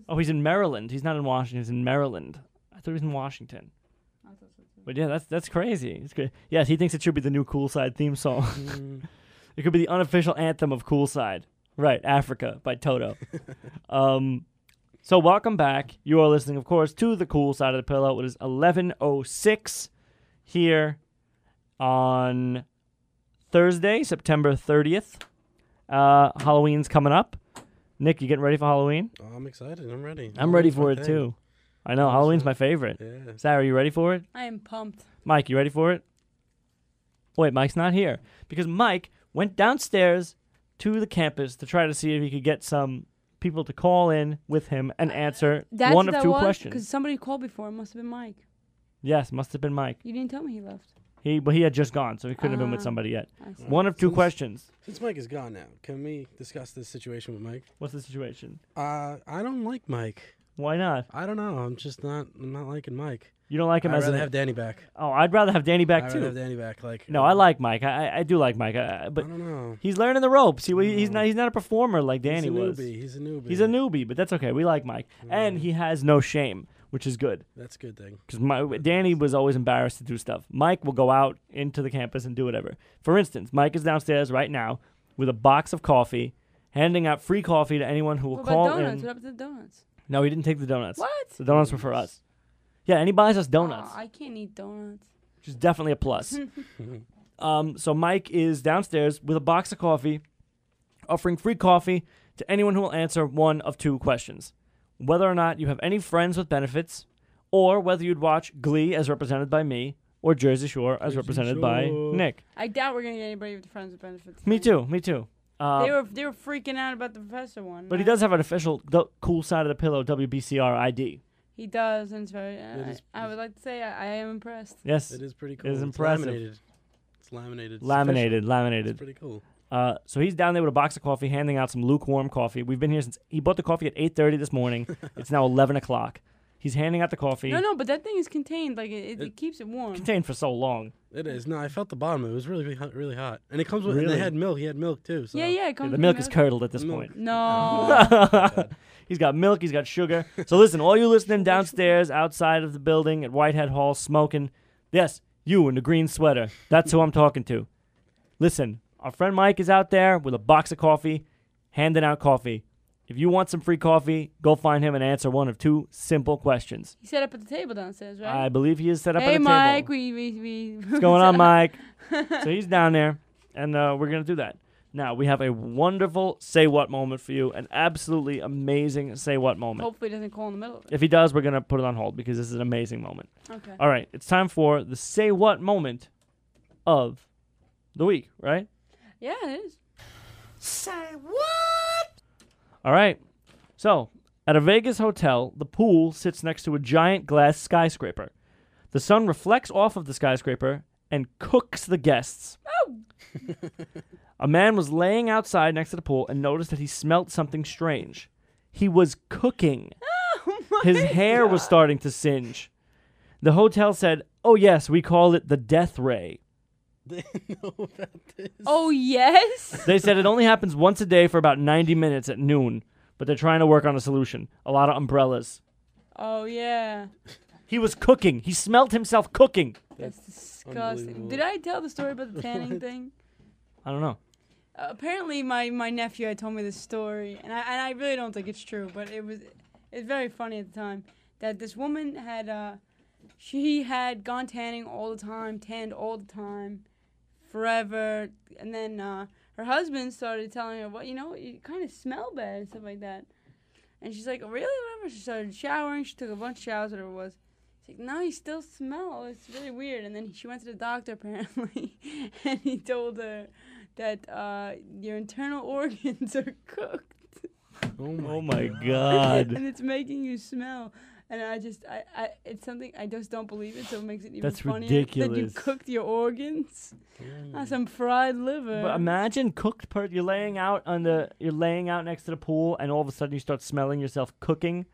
Oh, he's in Maryland. He's not in Washington. He's in Maryland. I thought he was in Washington. I thought so too. But yeah, that's that's crazy. It's good. Yes, he thinks it should be the new Cool Side theme song. Mm, [laughs] it could be the unofficial anthem of Cool Side. Right, Africa by Toto. [laughs] um, so welcome back. You are listening, of course, to the Cool Side of the Pillow. It is eleven oh six here on Thursday, September thirtieth. Uh, Halloween's coming up. Nick, you getting ready for Halloween? oh, I'm excited. I'm ready. I'm ready for my it thing. too. I know Awesome. Halloween's my favorite. Yeah. Sarah, you ready for it? I am pumped. Mike, you ready for it? Wait, Mike's not here because Mike went downstairs to the campus to try to see if he could get some people to call in with him and answer That's one what of that two was? questions. Because somebody called before. It must have been Mike. Yes, must have been Mike. You didn't tell me he left. He, but he had just gone, so he couldn't have been with Ah. somebody yet. I see. One of two Since- questions. Since Mike is gone now, can we discuss this situation with Mike? What's the situation? Uh, I don't like Mike. Why not? I don't know. I'm just not. I'm not liking Mike. You don't like him I'd as rather a have Danny back. oh, I'd rather have Danny back I'd too. rather have Danny back. Like no, I like Mike. I, I- I do like Mike, I, I- but I don't know. he's learning the ropes. He, he's No. not he's not a performer like Danny he's a was. newbie. He's a newbie. He's a newbie, but that's okay. We like Mike, and he has no shame, which is good. That's a good thing. Because Danny was always embarrassed to do stuff. Mike will go out into the campus and do whatever. For instance, Mike is downstairs right now with a box of coffee, handing out free coffee to anyone who will What call about donuts? in. What happened to the donuts? No, he didn't take the donuts. What? The donuts were for us. Yeah, and he buys us donuts, Aw, I can't eat donuts. which is definitely a plus. [laughs] um, so Mike is downstairs with a box of coffee, offering free coffee to anyone who will answer one of two questions: whether or not you have any friends with benefits, or whether you'd watch Glee as represented by me, or Jersey Shore as Jersey represented by Nick. I doubt we're gonna get anybody with friends with benefits. Me too. Me too. Uh, They were they were freaking out about the professor one. but he does have an official the cool side of the pillow WBCR ID. He does, and it's very. Uh, It is- I, I would like to say I, I am impressed. Yes, It is pretty cool. is It's impressive. laminated. It's laminated. It's laminated, official. laminated. It's pretty cool. Uh, so he's down there with a box of coffee, handing out some lukewarm coffee. We've been here since he bought the coffee at eight thirty this morning. [laughs] it's now eleven o'clock. He's handing out the coffee. No, no, but that thing is contained. Like it, it, it keeps it warm. Contained for so long. It is. No, I felt the bottom. It was really, really hot. Really hot. And it comes with. And Really? they had milk. He had milk too. So. Yeah, yeah. It Yeah, the with milk is curdled at this Milk. point. No. [laughs] he's got milk. He's got sugar. So listen, all you listening downstairs, outside of the building at Whitehead Hall, smoking. Yes, you in the green sweater. That's who I'm talking to. Listen, our friend Mike is out there with a box of coffee, handing out coffee. If you want some free coffee, go find him and answer one of two simple questions. he set up at the table downstairs, right? I believe he is set up hey, at a Mike. table. We we we. What's going on, [laughs] Mike? so he's down there, and uh, we're gonna do that. Now we have a wonderful say what moment for you, an absolutely amazing say what moment. Hopefully, he doesn't call in the middle of it. If he does, we're gonna put it on hold because this is an amazing moment. Okay. All right, it's time for the say what moment of the week, right? Yeah, it is. Say what? All right. So, at a Vegas hotel, the pool sits next to a giant glass skyscraper. The sun reflects off of the skyscraper and cooks the guests. Oh. [laughs] a man was laying outside next to the pool and noticed that he smelt something strange. He was cooking. [laughs] Oh His hair was starting to singe. The hotel said, "Oh yes, we call it the death ray." [laughs] They know about this. Oh yes. [laughs] They said it only happens once a day for about 90 minutes at noon, but they're trying to work on a solution. A lot of umbrellas. Oh yeah. He was cooking. He smelled himself cooking. That's disgusting. Did I tell the story about the tanning thing? I don't know. Apparently, my, my nephew had told me this story, and I and I really don't think it's true, but it was it's very funny at the time that this woman had uh she had gone tanning all the time, tanned all the time, forever, and then uh, her husband started telling her, "Well, you know, you kind of smell bad and stuff like that," and she's like, "Oh, "Really? Whatever." She started showering. She took a bunch of showers, whatever it was. She's like, "No, you still smell. It's really weird." And then she went to the doctor [laughs] apparently, and he told her that uh, your internal [laughs] organs are cooked Oh my. Oh my god. and it's making you smell. And I just, I, I, it's something I just don't believe it, so it makes it even That's funnier that you cooked your organs. Ah, some fried liver. But imagine cooked per you're laying out on the you're laying out next to the pool and all of a sudden you start smelling yourself cooking.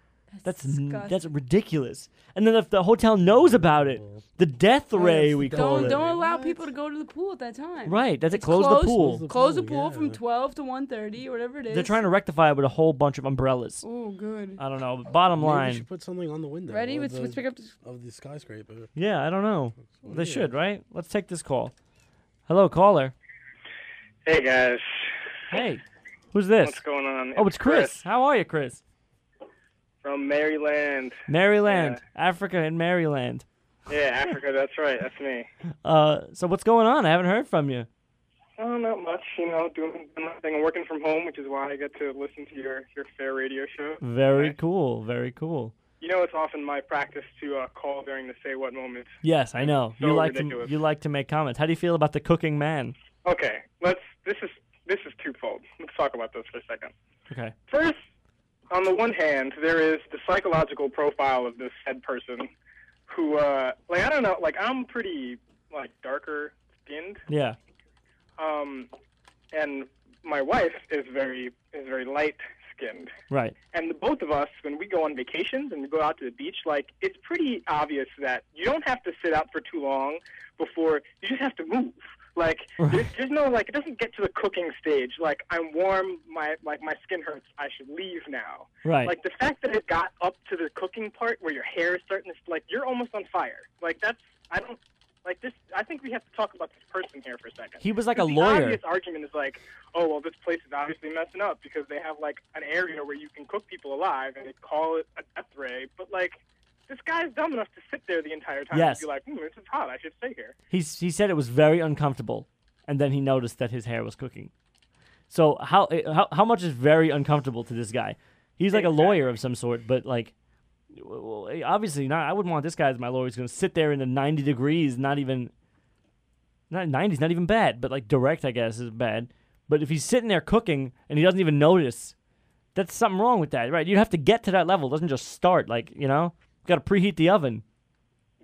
That's n- disgusting. that's ridiculous. And then if the hotel knows about it, the death ray we call don't it. don't allow What? people to go to the pool at that time. Right, that's it. It's Close the closed. pool. Close the Close the pool, oh, pool from yeah. twelve to one thirty or whatever it is. They're trying to rectify it with a whole bunch of umbrellas. Oh, good. I don't know. Bottom Maybe we line, should put something on the window. Ready? of Let's, the, let's pick up. This. of the skyscraper. yeah, I don't know. They weird. should, right? Let's take this call. Hello, caller. Hey guys, Hey, who's this? what's going on? Oh, it's Chris. How are you, Chris? From Maryland. Maryland, Africa, and Maryland. Yeah, Africa. that's right. That's me. [laughs] Uh, so what's going on? I haven't heard from you. Oh, not much. You know, doing nothing. I'm working from home, which is why I get to listen to your your fair radio show. Very cool. Very cool. You know, it's often my practice to uh, call during the say what moment. Yes, I know. You like ridiculous. to you like to make comments. How do you feel about the cooking man? Okay, let's. This is this is twofold. Let's talk about this for a second. Okay. First, on the one hand, there is the psychological profile of this said person, who, uh, like, I don't know, like, I'm pretty like darker skinned, Yeah. um, and my wife is very is very light skinned. Right. And the both of us, when we go on vacations and we go out to the beach, like it's pretty obvious that you don't have to sit out for too long before you just have to move. Like there's, there's no like it doesn't get to the cooking stage. Like I'm warm, my like my skin hurts. I should leave now. Right. Like the fact that it got up to the cooking part where your hair is starting to like you're almost on fire. Like that's I don't like this. I think we have to talk about this person here for a second. He was like a the lawyer. obvious argument is like, oh well, this place is obviously messing up because they have like an area where you can cook people alive and they call it a death ray. But like, this guy's dumb enough to sit there the entire time Yes. and be like, hmm, this is hot. I should stay here. He's he said it was very uncomfortable, and then he noticed that his hair was cooking. So how eh, how how much is very uncomfortable to this guy? He's like a lawyer of some sort, but like, well, eh, obviously not. I wouldn't want this guy as my lawyer. He's going to sit there in the ninety degrees, not even. Not ninety's not even bad, but like direct, I guess, is bad. But if he's sitting there cooking and he doesn't even notice, that's something wrong with that, right? You have to get to that level. It doesn't just start like you know. Got to preheat the oven.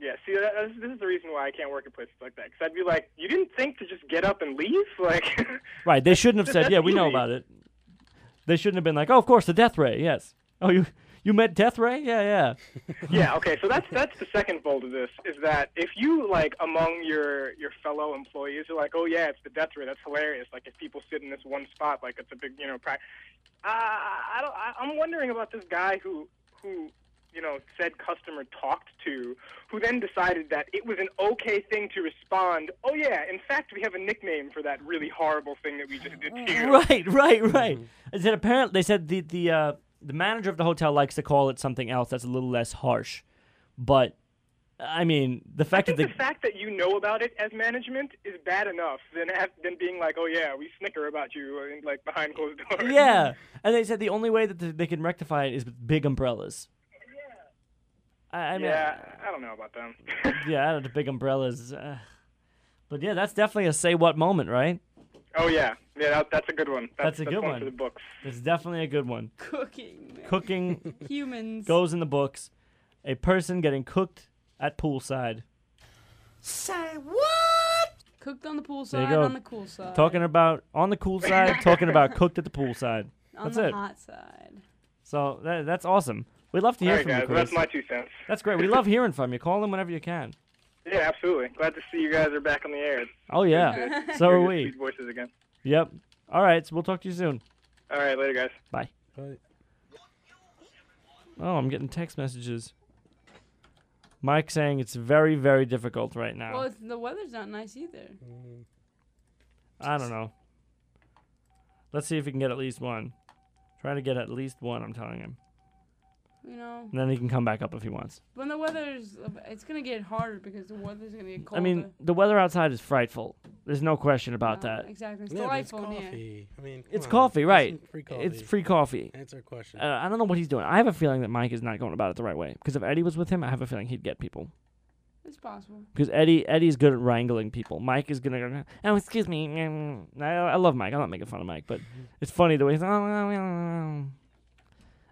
Yeah, see, that, this is the reason why I can't work at places like that. Because I'd be like, you didn't think to just get up and leave? [laughs] Like, [laughs] Right. They shouldn't have [laughs] said, "Yeah, we know about it." They shouldn't have been like, "Oh, of course, the death ray." Yes. Oh, you You met Death Ray? Yeah, yeah. yeah, okay, so that's that's the second fold of this is that if you like among your your fellow employees are like, oh yeah, it's the death ray, that's hilarious. Like if people sit in this one spot, like it's a big, you know, pri- uh, I don't. I, I'm wondering about this guy who who you know said customer talked to, who then decided that it was an okay thing to respond. Oh yeah, in fact, we have a nickname for that really horrible thing that we just did to [laughs] you. Right, right, right. They said apparently they said the the uh, the manager of the hotel likes to call it something else that's a little less harsh, but I mean the I fact think that the the fact that you know about it as management is bad enough than than being like, oh yeah, we snicker about you uh, like behind closed doors. yeah, [laughs] and they said the only way that they can rectify it is with big umbrellas. I, I mean, yeah, I don't know about them. [laughs] yeah, I don't big umbrellas. Uh, but yeah, that's definitely a say what moment, right? Oh yeah, yeah, that, that's a good one. That's, That's, a good one one. for the books. It's definitely a good one. Cooking. man. Cooking [laughs] Humans. goes in the books. A person getting cooked at poolside. Say what? Cooked on the pool There you side, go. on the cool side. Talking about on the cool side, talking about [laughs] cooked at the poolside. on That's the it. hot side. So that, that's awesome. We'd love to hear right, from guys, you, Chris. that's my two cents. That's great. We love hearing from you. Call them whenever you can. Yeah, absolutely. Glad to see you guys are back on the air. Oh yeah, so are we. voices again. Yep. All right, so we'll talk to you soon. All right, later, guys. Bye. Right. Oh, I'm getting text messages. Mike saying it's very, very difficult right now. Well, it's, the weather's not nice either. I don't know. Let's see if we can get at least one. Try to get at least one, I'm telling him. You know, And then he can come back up if he wants. when the weather's, it's gonna get harder because the weather's gonna get colder. I mean, the weather outside is frightful. There's no question about Uh, that. Exactly. It's Yeah, but it's delightful in here. coffee. I mean, It's on, coffee, right? some Free coffee. It's free coffee. Answer question. Uh, I don't know what he's doing. I have a feeling that Mike is not going about it the right way. Because if Eddie was with him, I have a feeling he'd get people. It's possible. Because Eddie Eddie's good at wrangling people. Mike is gonna go. Oh, excuse me. mm." I, I love Mike. I'm not making fun of Mike, but it's funny the way he's. "Oh, oh, oh, oh."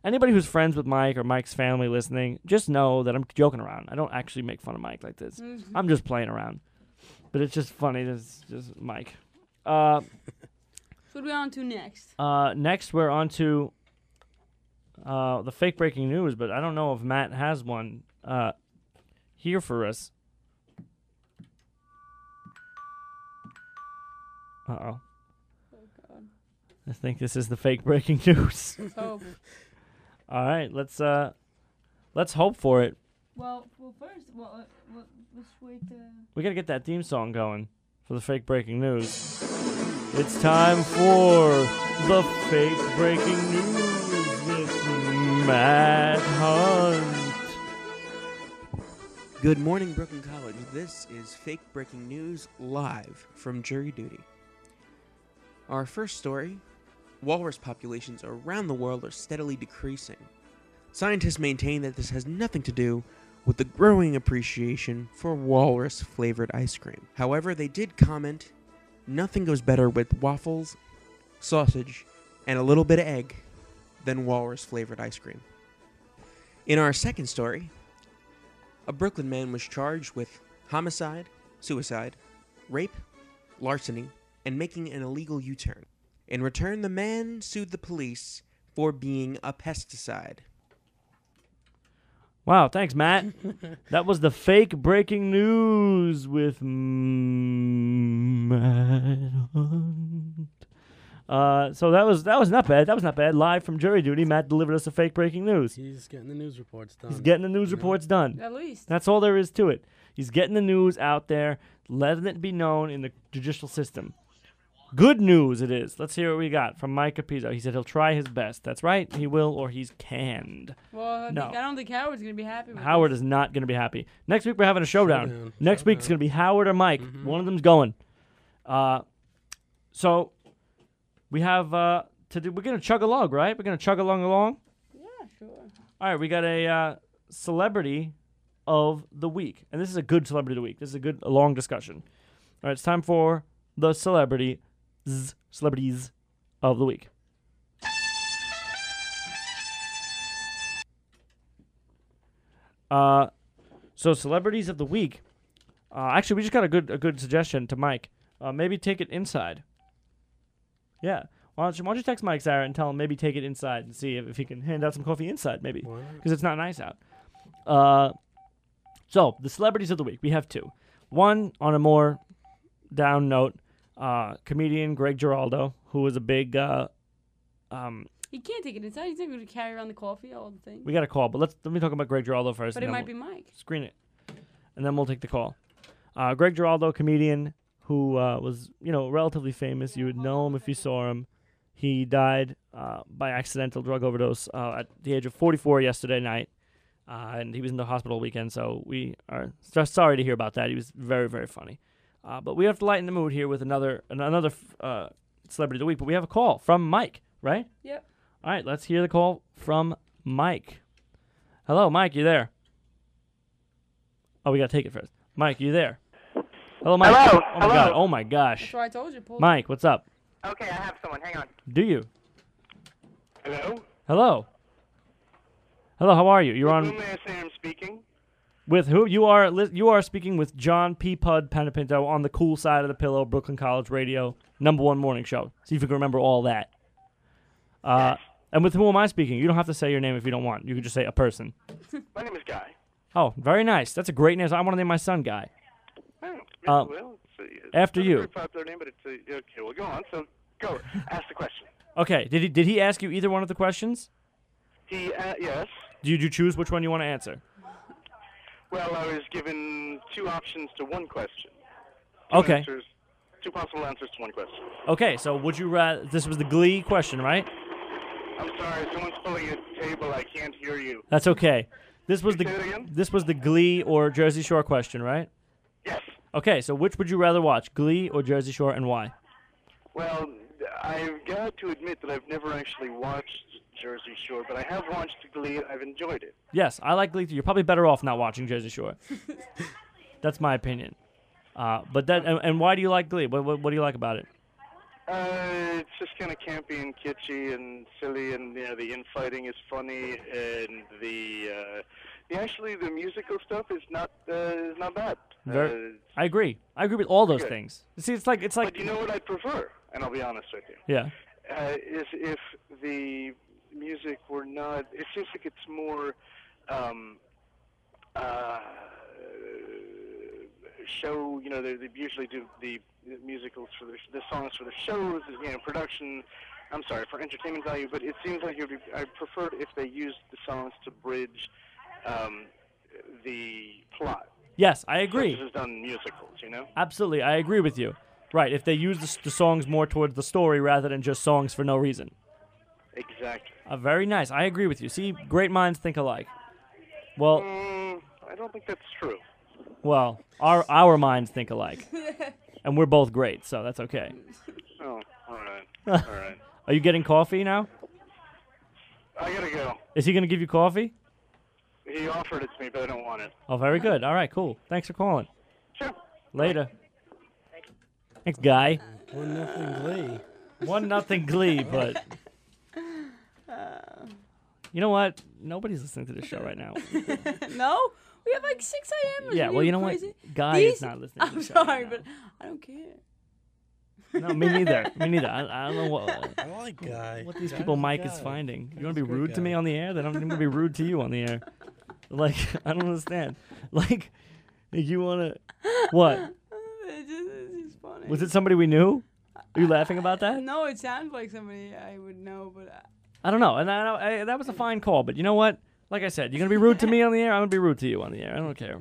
Anybody who's friends with Mike or Mike's family listening, just know that I'm joking around. I don't actually make fun of Mike like this. Mhm. I'm just playing around. But it's just funny. It's just Mike. Uh, So what are we on to next? uh, next, we're on to uh, the fake breaking news, but I don't know if Matt has one uh, here for us. Uh oh. Oh God. I think this is the fake breaking [laughs] news. Let's hope. All right, let's uh, let's hope for it. well, well, first, well, uh, well let's wait. Uh... We gotta get that theme song going for the fake breaking news. It's time for the fake breaking news with Matt Hunt. Good morning, Brooklyn College. This is Fake Breaking News live from jury duty. Our first story walrus populations around the world are steadily decreasing. Scientists maintain that this has nothing to do with the growing appreciation for walrus flavored ice cream. However, they did comment nothing goes better with waffles, sausage, and a little bit of egg than walrus flavored ice cream. In our second story, a Brooklyn man was charged with homicide, suicide, rape, larceny, and making an illegal U turn. In return, the man sued the police for being a pesticide. Wow, thanks, Matt. that was the fake breaking news with Matt Hunt. Uh, so that was that was not bad. That was not bad. Live from jury duty, Matt delivered us a fake breaking news. He's getting the news reports done. He's getting the news You know? reports done. At least. That's all there is to it. He's getting the news out there, letting it be known in the judicial system. Good news it is. Let's hear what we got from Mike Capizzo. He said he'll try his best. That's right, he will, or he's canned. Well, I, No. think, I don't think Howard's gonna be happy. With Howard this. is not going to be happy. Next week we're having a showdown. Showdown. Next week it's going to be Howard or Mike. Mhm. One of them's going. Uh, so we have uh, to do. We're going to chug along, right? We're going to chug along along. Yeah, sure. All right, we got a uh, celebrity of the week, and this is a good celebrity of the week. This is a good, a long discussion. All right, it's time for the celebrity celebrities of the week. Uh, so celebrities of the week. Uh, actually, we just got a good a good suggestion to Mike. Uh, maybe take it inside. Yeah. Why don't you, why don't you text Mike Sarah and tell him maybe take it inside and see if, if he can hand out some coffee inside maybe because it's not nice out. Uh, so the celebrities of the week we have two. One on a more down note, uh, comedian Greg Giraldo, who was a big. Uh, um, He can't take it inside. He's not going to carry around the coffee all the thing. we got a call, but let's let me talk about Greg Giraldo first. But it might be we'll- Mike. Screen it, and then we'll take the call. Uh, Greg Giraldo, comedian who uh, was you know relatively famous. You would know him if you saw him. He died uh, by accidental drug overdose uh, at the age of 44 yesterday night, uh, and he was in the hospital weekend. So we are so sorry to hear about that. He was very very funny, uh, but we have to lighten the mood here with another another uh, celebrity of the week. But we have a call from Mike, right? Yep. All right, let's hear the call from Mike. Hello, Mike. You there? Oh, we gotta take it first. Mike, you there? Hello, Mike. Hello, Oh my god. Oh my gosh. That's why I told you. Pull Mike, what's up? Okay, I have someone. Hang on. Do you? Hello? Hello. Hello. How are you? You're on may I say speaking? With who? You are you are speaking with John P. Pud Panapinto on the cool side of the pillow, Brooklyn College Radio, number one morning show. See if you can remember all that. Uh, and with who am I speaking? You don't have to say your name if you don't want. You can just say a person. [laughs] My name is Guy. Oh, very nice. That's a great name. I want to name my son Guy. Um, well, it's after you. A very popular name, but it's a, okay. Well, go on. So, go. Ask the question. Okay. Did he did he ask you either one of the questions? He, uh, yes. Did you choose which one you want to answer? Well, I was given two options to one question. Two Okay. Answers, two possible answers to one question. Okay. So would you rather? This was the Glee question, right? I'm sorry. Someone's pulling a table. I can't hear you. That's okay. This was the Say that again? this was the Glee or Jersey Shore question, right? Yes. Okay. So which would you rather watch, Glee or Jersey Shore, and why? Well, I've got to admit that I've never actually watched Jersey Shore, but I have watched Glee. and I've enjoyed it. Yes, I like Glee. too. You're probably better off not watching Jersey Shore. That's my opinion. Uh, but that and, and why do you like Glee? What, what what do you like about it? Uh, it's just kind of campy and kitschy and silly, and you know the infighting is funny, and the uh, the actually the musical stuff is not uh, is not bad. Very, Uh, I agree. I agree with all those good. things. See, it's like it's like but you know what I prefer, and I'll be honest with you. yeah. uh, is if the music were not. It seems like it's more um, uh, show. You know, they, they usually do the, musicals for the, the songs for the shows. You know, production. I'm sorry for entertainment value, but it seems like it would be, I preferred if they used the songs to bridge um, the plot. Yes, I agree. As is done musicals. You know. Absolutely, I agree with you. Right, if they use the, the songs more towards the story rather than just songs for no reason. Exactly. Uh, very nice. I agree with you. See, great minds think alike. Well, Mm, I don't think that's true. well, our our minds think alike, [laughs] and we're both great, so that's okay. Oh, all right. [laughs] All right. Are you getting coffee now? I gotta go. Is he going to give you coffee? He offered it to me, but I don't want it. Oh, very good. All right, cool. Thanks for calling. Sure. Later. Thanks, guy. One nothing Glee. One nothing Glee, [laughs] but you know what? Nobody's listening to this show right now. [laughs] no, we have like 6 a.m. Yeah, well, you know what? crazy? Guy These- is not listening to I'm the show sorry, right but I don't care. No, me neither. [laughs] Me neither. I, I don't know what I like Guy. what these Guy's people a Mike is guy. finding. You want to be great rude to me on the air? Then I'm going to be rude to you on the air. Like I don't understand. Like you want to what? It's just, it's just funny. Was it somebody we knew? Are you laughing about that? [laughs] No, it sounds like somebody I would know, but I, I don't know. And I, I, that was a fine call, but you know what? Like I said, you're gonna be rude to me [laughs] on the air. I'm gonna be rude to you on the air. I don't care.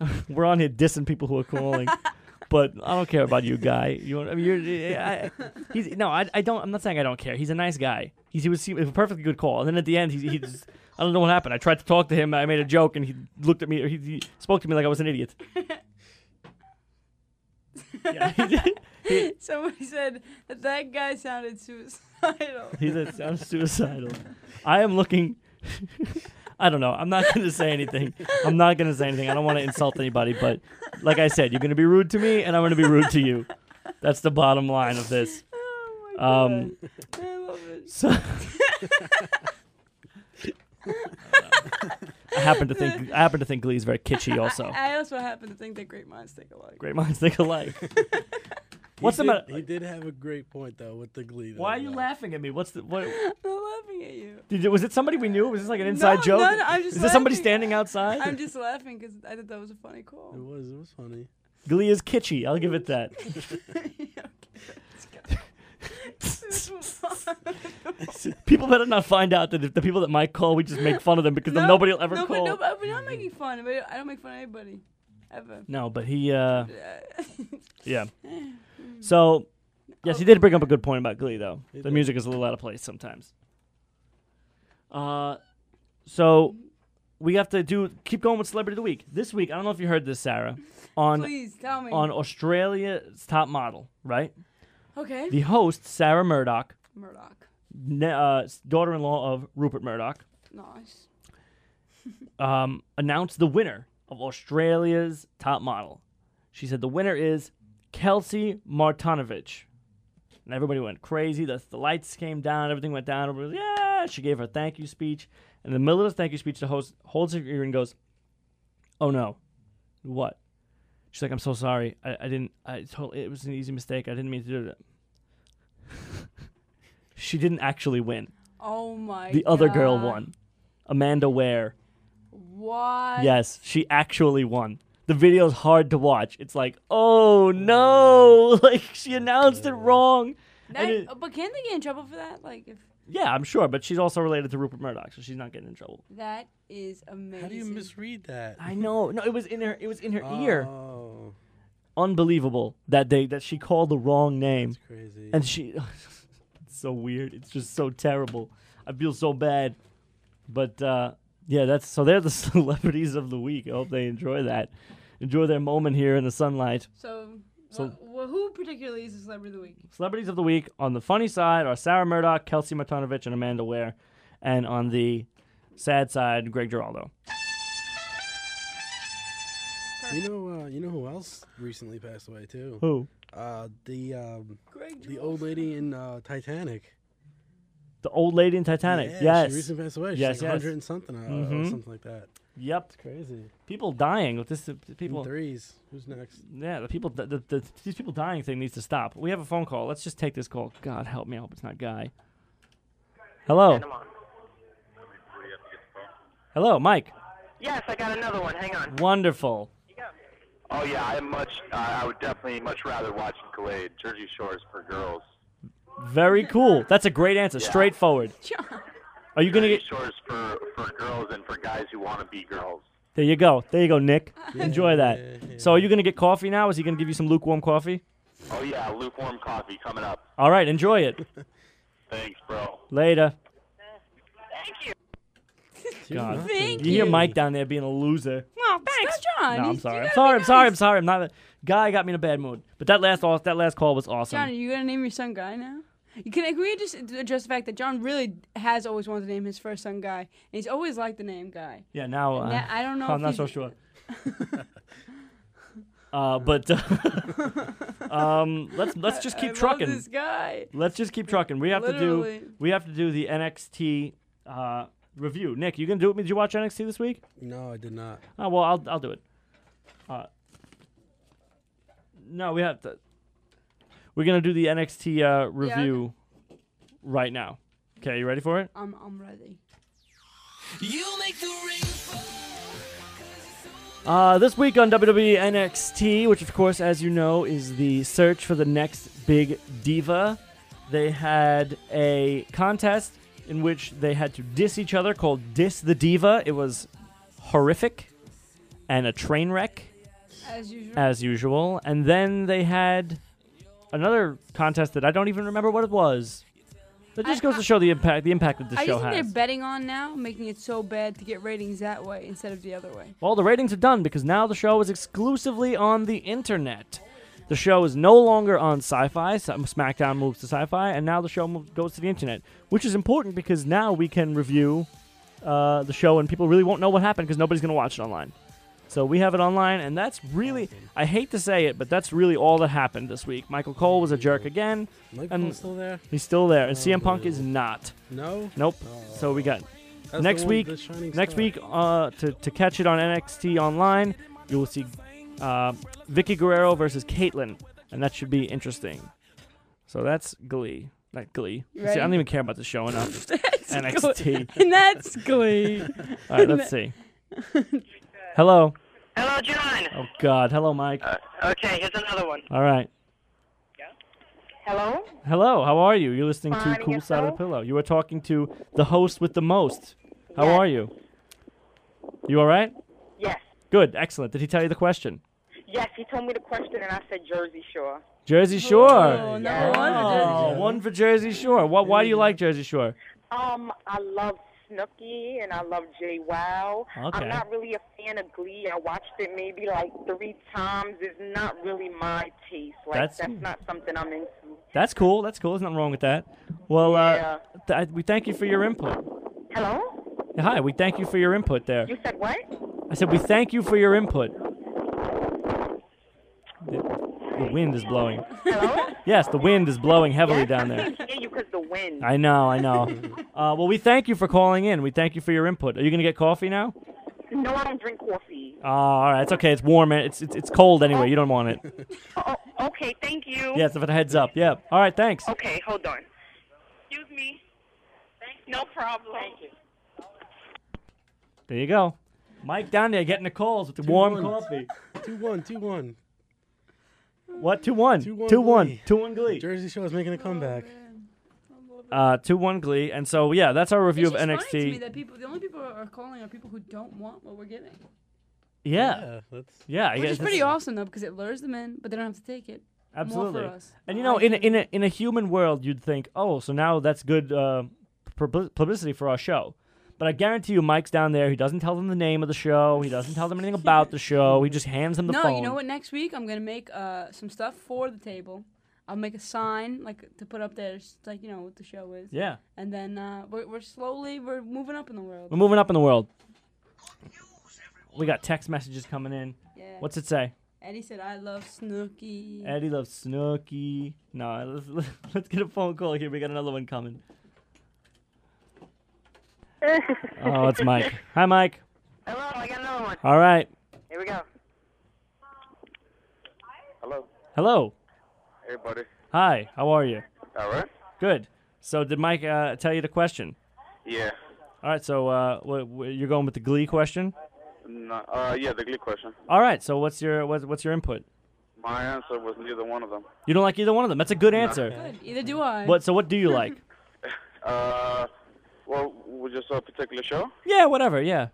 [laughs] We're on here dissing people who are calling, but I don't care about you, guy. You, I mean, you're, I, he's no, I, I don't. I'm not saying I don't care. He's a nice guy. He's, he was, he was a perfectly good call. And then at the end, he, he just, I don't know what happened. I tried to talk to him. I made a joke, and he looked at me. Or he, he spoke to me like I was an idiot. Yeah, [laughs] he did. He, somebody said that that guy sounded suicidal. [laughs] He that sounds suicidal. I am looking. [laughs] I don't know. I'm not going to say anything. I'm not going to say anything. I don't want to insult anybody, but like I said, you're going to be rude to me, and I'm going to be rude to you. That's the bottom line of this. Oh my god. Um, I love it. so I happen to think I happen to think Glee is very kitschy. [laughs] Also, I also happen to think that great minds think alike. great minds think alike. [laughs] [laughs] What's he the matter? He did have a great point though with the glee. though, Why are you though. laughing at me? What's the what? I'm laughing at you. Did you, was it somebody we knew? Was this like an inside no, joke? No, no, I'm just Is this somebody standing outside? I'm just laughing because I thought that was a funny call. It was. It was funny. Glee is kitschy. I'll give it that. [laughs] people better not find out that if the people that might call, we just make fun of them because then nobody will ever no, call. But, no, but we're not making fun of it. I don't make fun of anybody. Ever. No, but he, uh, [laughs] yeah. So, yes, he did bring up a good point about Glee, though. He The did. music is a little out of place sometimes. Uh, so we have to do keep going with celebrity of the week this week. I don't know if you heard this, Sarah, on Please tell me. on Australia's Top Model, right? Okay. The host Sarah Murdoch, Murdoch. ne- uh, daughter-in-law of Rupert Murdoch, Nice. [laughs] um, announced the winner of Australia's Top Model. She said the winner is Kelsey Martinovich. And everybody went crazy. The, the lights came down. Everything went down. Everybody was, yeah. She gave her thank you speech. In the middle of the thank you speech, the host holds her ear and goes, Oh no. What? She's like, I'm so sorry. I, I didn't, I totally, it was an easy mistake. I didn't mean to do that. [laughs] she didn't actually win. Oh my. The other girl God. won. Amanda Ware. What? Yes, she actually won. The video's hard to watch. It's like, oh no, oh. [laughs] like she announced it wrong. That, And it- but can't they get in trouble for that? Like, if Yeah, I'm sure, but she's also related to Rupert Murdoch, so she's not getting in trouble. that is amazing. How do you misread that? I know. No, it was in her. It was in her ear. Oh, Unbelievable that day that she called the wrong name, it's crazy. and she. [laughs] it's so weird. It's just so terrible. I feel so bad, but uh, yeah, that's so. They're the [laughs] celebrities of the week. I hope they enjoy that. Enjoy their moment here in the sunlight. So, So- wha- wha- who particularly is the celebrity of the week? Celebrities of the week on the funny side are Sarah Murdoch, Kelsey Martinovich, and Amanda Ware, and on the sad side, Greg Giraldo. you know, uh, you know who else recently passed away too? Who? Uh, the um, Greg the old lady in uh, Titanic. The old lady in Titanic. Yeah, yes. she recently passed away. She's Yes, like yes. 100 and something, uh, Mhm. or something like that. Yep. Crazy. People dying with this. The In people. threes. Who's next? Yeah, the people. The, the, the, these people dying thing needs to stop. We have a phone call. Let's just take this call. God help me. I hope it's not Guy. Hello. Hello, Mike. Yes, I got another one. Hang on. Wonderful. Oh yeah, I am much. Uh, I would definitely much rather watch Glade, Jersey Shores for girls. Very cool. That's a great answer. Yeah. Straightforward. [laughs] John. Are you gonna get? Shores for for girls and for guys who want to be girls. There you go. There you go, Nick. [laughs] Enjoy that. yeah, yeah. So, are you gonna get coffee now? Is he gonna give you some lukewarm coffee? Oh yeah, lukewarm coffee coming up. All right. Enjoy it. [laughs] Thanks, bro. Later. Two [laughs] God. Thank You you. hear. Mike down there being a loser. Well, thanks, John. No, I'm sorry. I'm sorry. I'm sorry. I'm nice. sorry. I'm not. A, Guy got me in a bad mood. But that last that last call was awesome. John, are you gonna name your son Guy now? You can, can we just address the fact that John really has always wanted to name his first son Guy, and he's always liked the name Guy. Yeah. Now uh, Now, I don't know. [laughs] I'm if not so sure. [laughs] uh, but [laughs] um, let's let's just I keep love trucking. this guy. Let's just keep trucking. We have Literally. to do we have to do the NXT uh, review. Nick, you gonna do it? Me? Did you watch NXT this week? No, I did not. Oh well, I'll I'll do it. Uh, no, we have to. We're gonna do the NXT uh, review right now. Okay, you ready for it? I'm I'm ready. You make the ring Uh, this week on WWE NXT, which of course, as you know, is the search for the next big diva, they had a contest in which they had to diss each other called Diss the Diva. It was horrific and a train wreck, As usual. as usual. And then they had another contest that I don't even remember what it was. That just I- goes to show the impact the impact that the I show just think has. they're betting on now, making it so bad to get ratings that way instead of the other way. Well, the ratings are done because now the show is exclusively on the internet. The show is no longer on Sci-Fi. So SmackDown moves to Sci-Fi, and now the show goes to the internet, which is important because now we can review uh, the show, and people really won't know what happened because nobody's going to watch it online. So we have it online, and that's really, I hate to say it, but that's really all that happened this week. Michael Cole was a jerk again. Mike And- Cole's still there? He's still there, and Oh, CM Punk no. is not. No. Nope. Oh. So we got That's the next one- week. the shining Next star. week, uh, to to catch it on NXT Online, you will see uh, Vickie Guerrero versus Kaitlyn, and that should be interesting. So that's Glee. Not Glee. You See, I don't even care about the show enough. [laughs] That's NXT. Glee. And that's Glee. All right, let's [laughs] see. [laughs] Hello. Hello, John. Oh God. Hello, Mike. Okay, here's another one. All right. Hello? Hello. How are you? You're listening to Fine, Cool Side of the? Pillow. You are talking to the host with the most. How Yes. are you? You all right? Yes. Good. Excellent. Did he tell you the question? Yes, he told me the question and I said Jersey Shore. Jersey Shore. Oh, number one for Jersey Oh, Shore. one for Jersey Shore. What? Why do you like Jersey Shore? Um, I love Snooki and I love JWoww. Okay. I'm not really a fan of Glee. I watched it maybe like three times. It's not really my taste. Like That's that's, not something I'm into. That's cool. That's cool. There's nothing wrong with that. Well, Yeah. uh, th- we thank you for your input. Hello? Hi. We thank you for your input there. You said what? I said we thank you for your input. The, the wind is blowing. Hello? Yes, the wind is blowing heavily yes, down I there. can't hear you because the wind. I know, I know. [laughs] Uh, well, we thank you for calling in. We thank you for your input. Are you gonna get coffee now? No, I don't drink coffee. Oh, all right. It's okay. It's warm. It's it's, it's cold anyway. You don't want it. Oh, okay, thank you. Yes, if it heads up. Yeah. All right. Thanks. Okay, hold on. Excuse me. No problem. Thank you. There you go. Mike down there getting the calls with the warm one. coffee. Two one, two one. What? Two one. Two one. Two one. Glee. Two. Jersey Shore is making a comeback. Uh, two one Glee. And so yeah, that's our review It's of just funny to me NXT. that people, the only people who are calling are people who don't want what we're getting. Yeah. that's Yeah. I Which guess is pretty that's- awesome though, because it lures them in, but they don't have to take it. Absolutely. More for us. And you know, in a, in a in a human world, you'd think, oh, so now that's good uh, pub- publicity for our show. But I guarantee you, Mike's down there. He doesn't tell them the name of the show. He doesn't tell them anything [laughs] about the show. He just hands them the no, phone. you know what? Next week I'm gonna make uh, some stuff for the table. I'll make a sign like to put up there, just like you know what the show is. Yeah. And then uh, we're, we're slowly we're moving up in the world. We're moving up in the world. We got text messages coming in. Yeah. What's it say? Eddie said, "I love Snooki." Eddie loves Snooki. No, [laughs] let's, let's get a phone call here. We got another one coming. [laughs] Oh, it's Mike. Hi, Mike. Hello, I got another one. All right. Here we go. Hello. Hello. Hey, buddy. Hi. How are you? All right. Good. So, did Mike uh, tell you the question? Yeah. All right. So, uh, wh- wh- you're going with the Glee question. No, uh, yeah, the Glee question. All right. So, what's your what's, what's your input? My answer was neither one of them. You don't like either one of them. That's a good answer. Good. Either do I. What? So, what do you like? [laughs] Uh, well, was just a particular show. yeah. Whatever. Yeah.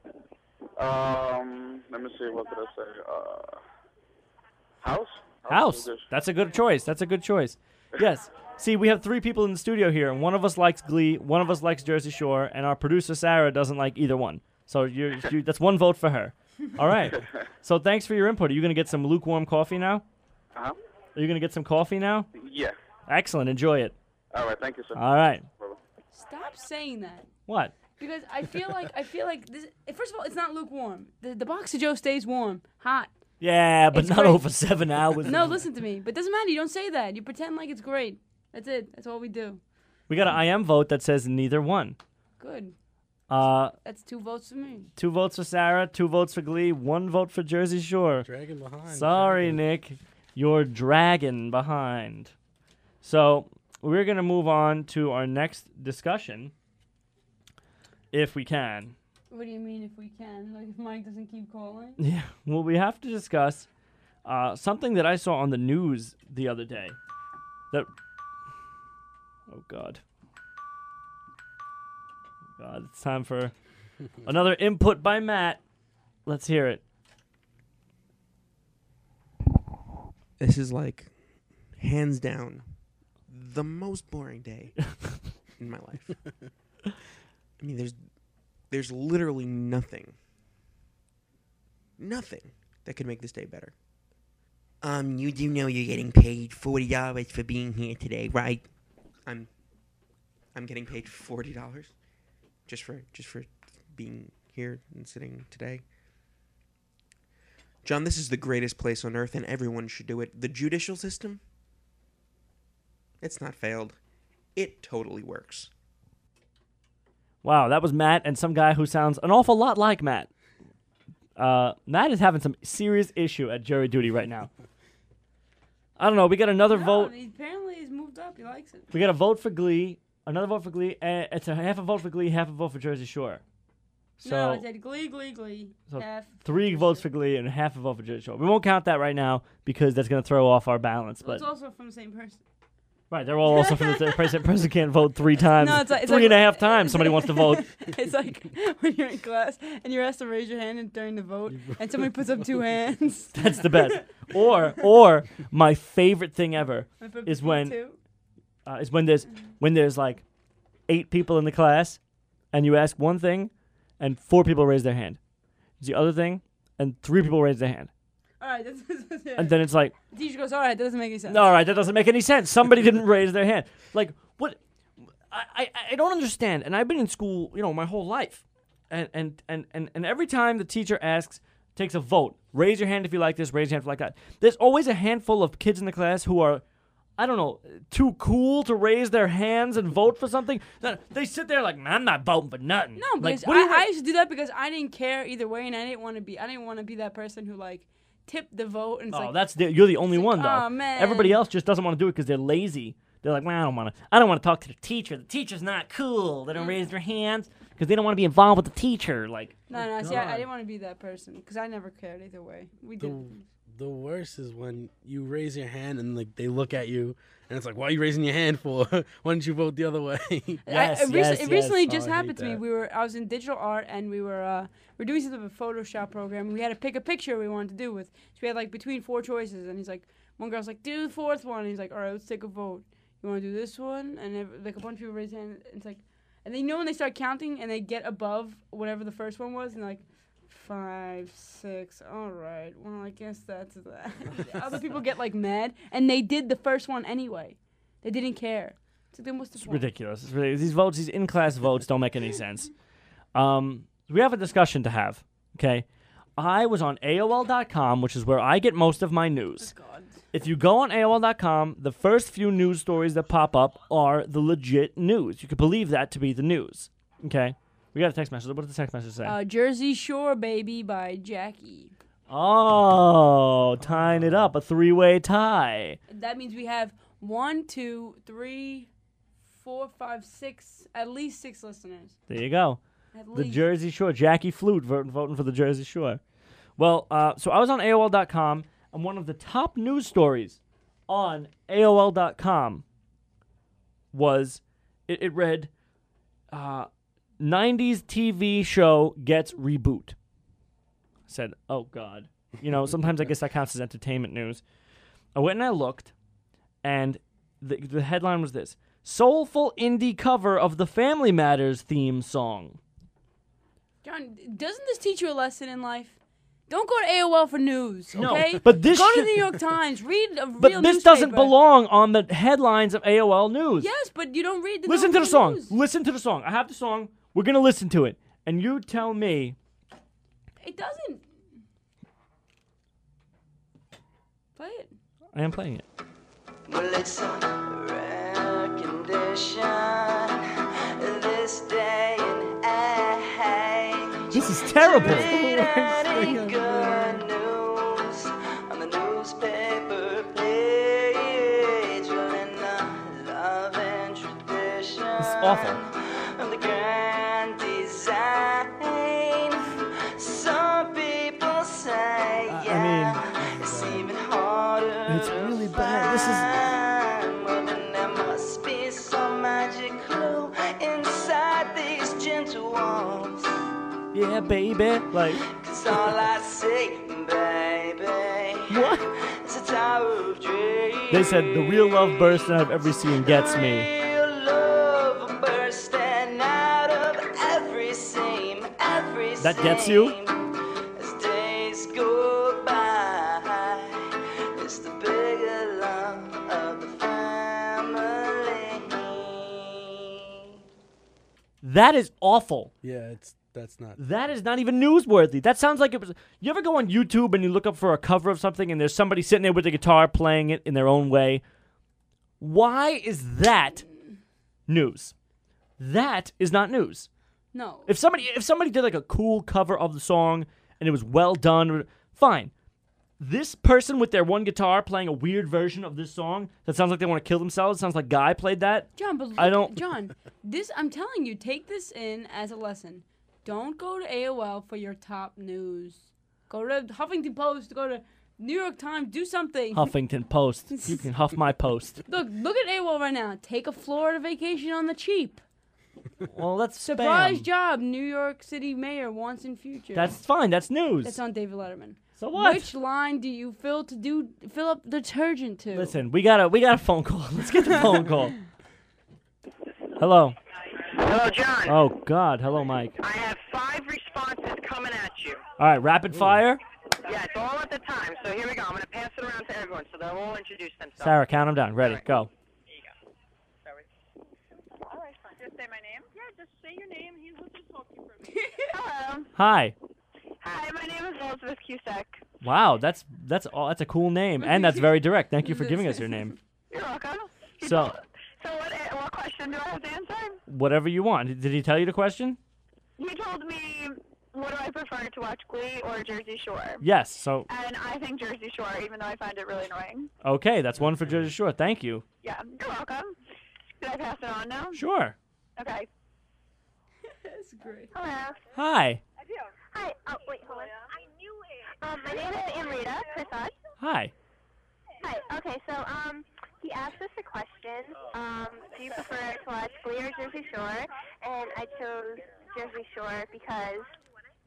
Um, let me see. What did I say? Uh, House. House. That's a good choice. That's a good choice. [laughs] Yes. See, we have three people in the studio here, and one of us likes Glee, one of us likes Jersey Shore, and our producer Sarah doesn't like either one. So you're, you that's one vote for her. All right. [laughs] So thanks for your input. Are you gonna get some lukewarm coffee now? Uh-huh. Are you gonna get some coffee now? Yeah. Excellent. Enjoy it. All right. Thank you, sir. All right. Stop saying that. What? Because I feel like I feel like this. First of all, it's not lukewarm. The, the box of Joe stays warm, hot. Yeah, but It's not great. over seven hours. No, listen to me. But it doesn't matter. You don't say that. You pretend like it's great. That's it. That's all we do. We got an IM vote that says neither one. Good. Uh, That's two votes for me. two votes for Sarah, two votes for Glee, one vote for Jersey Shore. Dragging behind. Sorry, Nick. You're dragging behind. So we're gonna move on to our next discussion, if we can. What do you mean if we can? Like if Mike doesn't keep calling? [laughs] Yeah. Well, we have to discuss uh, something that I saw on the news the other day. That. Oh God. Oh, God, it's time for [laughs] another input by Matt. Let's hear it. This is like, hands down, the most boring day [laughs] in my life. I mean, there's there's literally nothing, nothing that could make this day better. Um, you do know you're getting paid forty dollars for being here today, right? I'm, I'm getting paid forty dollars, just for just for being here and sitting today. John, this is the greatest place on earth, and everyone should do it. The judicial system, it's not failed. It totally works. Wow, that was Matt and some guy who sounds an awful lot like Matt. Uh, Matt is having some serious issue at jury duty right now. I don't know. We got another No, vote. he- apparently he's moved up. He likes it. We got a vote for Glee, another vote for Glee. And it's a half a vote for Glee, half a vote for Jersey Shore. So no, I said glee, glee, glee. So Half. three votes for Glee and half a vote for Jersey Shore. We won't count that right now because that's going to throw off our balance. Well, But it's also from the same person. Right, they're all also from the [laughs] president. Person can't vote three times. No, it's like- it's three like- and a half [laughs] times somebody wants to vote. [laughs] it's like when you're in class and you're asked to raise your hand during the vote, and somebody puts up two hands. That's the best. Or or my favorite thing ever is when uh, is when there's when there's like eight people in the class and you ask one thing and four people raise their hand. It's the other thing and three people raise their hand. Right, that's, that's, yeah. And then it's like the teacher goes, "All right, that doesn't make any sense." All right, that doesn't make any sense. Somebody didn't [laughs] raise their hand. Like what? I, I, I don't understand. And I've been in school, you know, my whole life, and and and and, and every time the teacher asks, takes a vote, raise your hand if you like this, raise your hand if you like that. There's always a handful of kids in the class who are. I don't know, too cool to raise their hands and vote for something. They sit there like, man, I'm not voting for nothing. No, but like, what do you I, I used to do that because I didn't care either way, and I didn't want to be. I didn't want to be that person who like tipped the vote and it's Oh, like, that's the, you're the only one though. "Aw, man." Everybody else just doesn't want to do it because they're lazy. They're like, well, I don't want to. I don't want to talk to the teacher. The teacher's not cool. They Mm. don't raise their hands because they don't want to be involved with the teacher. Like, No, oh, no. See, I, I didn't want to be that person because I never cared either way. We did. The worst is when you raise your hand and like they look at you and it's like, why are you raising your hand for? [laughs] why didn't you vote the other way? I, [laughs] it, rec- it recently just happened to me. We were I was in digital art and we were uh, we were doing something with a Photoshop program. We had to pick a picture we wanted to do with. So we had like between four choices, and he's like, one girl's like, do the fourth one. And he's like, all right, let's take a vote. You want to do this one? And ev- like a bunch of people raise their hand. And it's like, and they know when they start counting and they get above whatever the first one was, and they're like. Five, six. All right. Well, I guess that's [laughs] that. [laughs] Other people get like mad, and they did the first one anyway. They didn't care. So then what's the it's point? ridiculous. It's ridiculous. These votes, these in-class votes, don't make any sense. Um, we have a discussion to have. Okay, I was on AOL.com, which is where I get most of my news. If you go on AOL.com, the first few news stories that pop up are the legit news. You could believe that to be the news. Okay, we got a text message. What does the text message say? Uh, Jersey Shore Baby by Jackie. oh, tying it up, a three-way tie. That means we have one, two, three, four, five, six, at least six listeners. There you go. At The least. Jersey Shore. Jackie Flute voting, voting for the Jersey Shore. Well, uh, so I was on AOL.com, and one of the top news stories on AOL.com was it, it read uh, 90s TV show gets reboot. Said, oh, God. You know, sometimes I guess that counts as entertainment news. I went and I looked, and the, the headline was this Soulful indie cover of the Family Matters theme song. John, doesn't this teach you a lesson in life? Don't go to AOL for news, No, okay? but this go to the New York Times. Read a [laughs] But real this doesn't belong on the headlines of AOL News. Yes, but you don't read the. Listen to no- the song. Listen to the song. I have the song. We're going to listen to it. And you tell me. It doesn't. Play it. I am playing it. Well, it's a rare condition this day and age. This is terrible. Read [laughs] any Yeah, baby. Like. Cause all I see, baby, What? is a tower of dreams. They said the real love burst out of every scene gets me. Real love bursting out of every seam, every That gets you? As days go by, it's the bigger love of the family. That is awful. Yeah, it's that's not. That is not even newsworthy. That sounds like it was. You ever go on YouTube and you look up for a cover of something and there's somebody sitting there with a guitar playing it in their own way? Why is that news? That is not news. No. If somebody if somebody did like a cool cover of the song and it was well done, fine. this person with their one guitar playing a weird version of this song that sounds like they want to kill themselves. Sounds like Guy played that. John, but I don't- John, this I'm telling you, take this in as a lesson. Don't go to AOL for your top news. Go to Huffington Post. Go to New York Times. Do something. [laughs] Huffington Post. You can huff my post. [laughs] Look, look at AOL right now. Take a Florida vacation on the cheap. Well, that's a Surprise spam. job. New York City mayor wants in future. That's fine. That's news. That's on David Letterman. So what? Which line do you fill to do fill up detergent to? Listen, we got a we got a phone call. [laughs] Let's get the phone call. Hello. Hello, John. Oh God. Hello, Mike. I have five responses coming at you. All right, rapid fire. Yeah, it's all at the time. So here we go. I'm going to pass it around to everyone so they'll all introduce themselves. Sarah, count them down. Ready? Go. There you go. Sorry. All right. Just say my name? Yeah, just say your name. He will just talk to you for a minute. [laughs] Hello. Hi. Hi, my name is Elizabeth Cusack. Wow, that's that's all. That's a cool name, and that's very direct. Thank you for giving us your name. You're welcome. So, So what, uh, what question do I have to answer? whatever you want. Did he tell you the question? He told me, what do I prefer to watch Glee or Jersey Shore? Yes. So, And I think Jersey Shore, even though I find it really annoying. okay, that's one for Jersey Shore. Thank you. Yeah, you're welcome. Did I pass it on now? Sure. Okay. [laughs] That's great. Hello. Hi. Hi. Oh, wait, hold on. I knew it. Um, my name is Amrita Prasad. Hi. Hi. Okay, so um, he asked us a question. Um, do you prefer to watch Glee or Jersey Shore? And I chose Jersey Shore because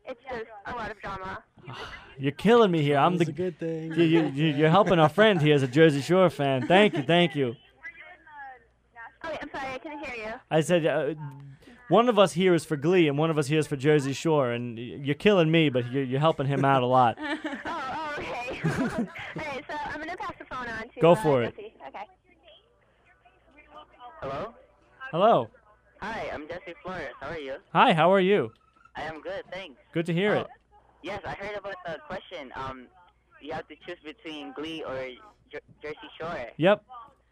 it's just a lot of drama. [sighs] You're killing me here. I'm That's the a good thing. You, you, you- you're helping our friend here as a Jersey Shore fan. Thank you. Thank you. Oh, wait, I'm sorry, I couldn't hear you. I said uh, one of us here is for Glee and one of us here is for Jersey Shore, and y- you're killing me, but you're, you're helping him out a lot. [laughs] oh, oh, [laughs] okay. Alright, so I'm gonna pass the phone on to Go uh, for it. Jesse. Okay. Hello? Hello. Hi, I'm Jesse Flores. How are you? Hi. How are you? I am good, thanks. Good to hear Oh, it. Yes, I heard about the question. Um, you have to choose between Glee or Jer- Jersey Shore. Yep.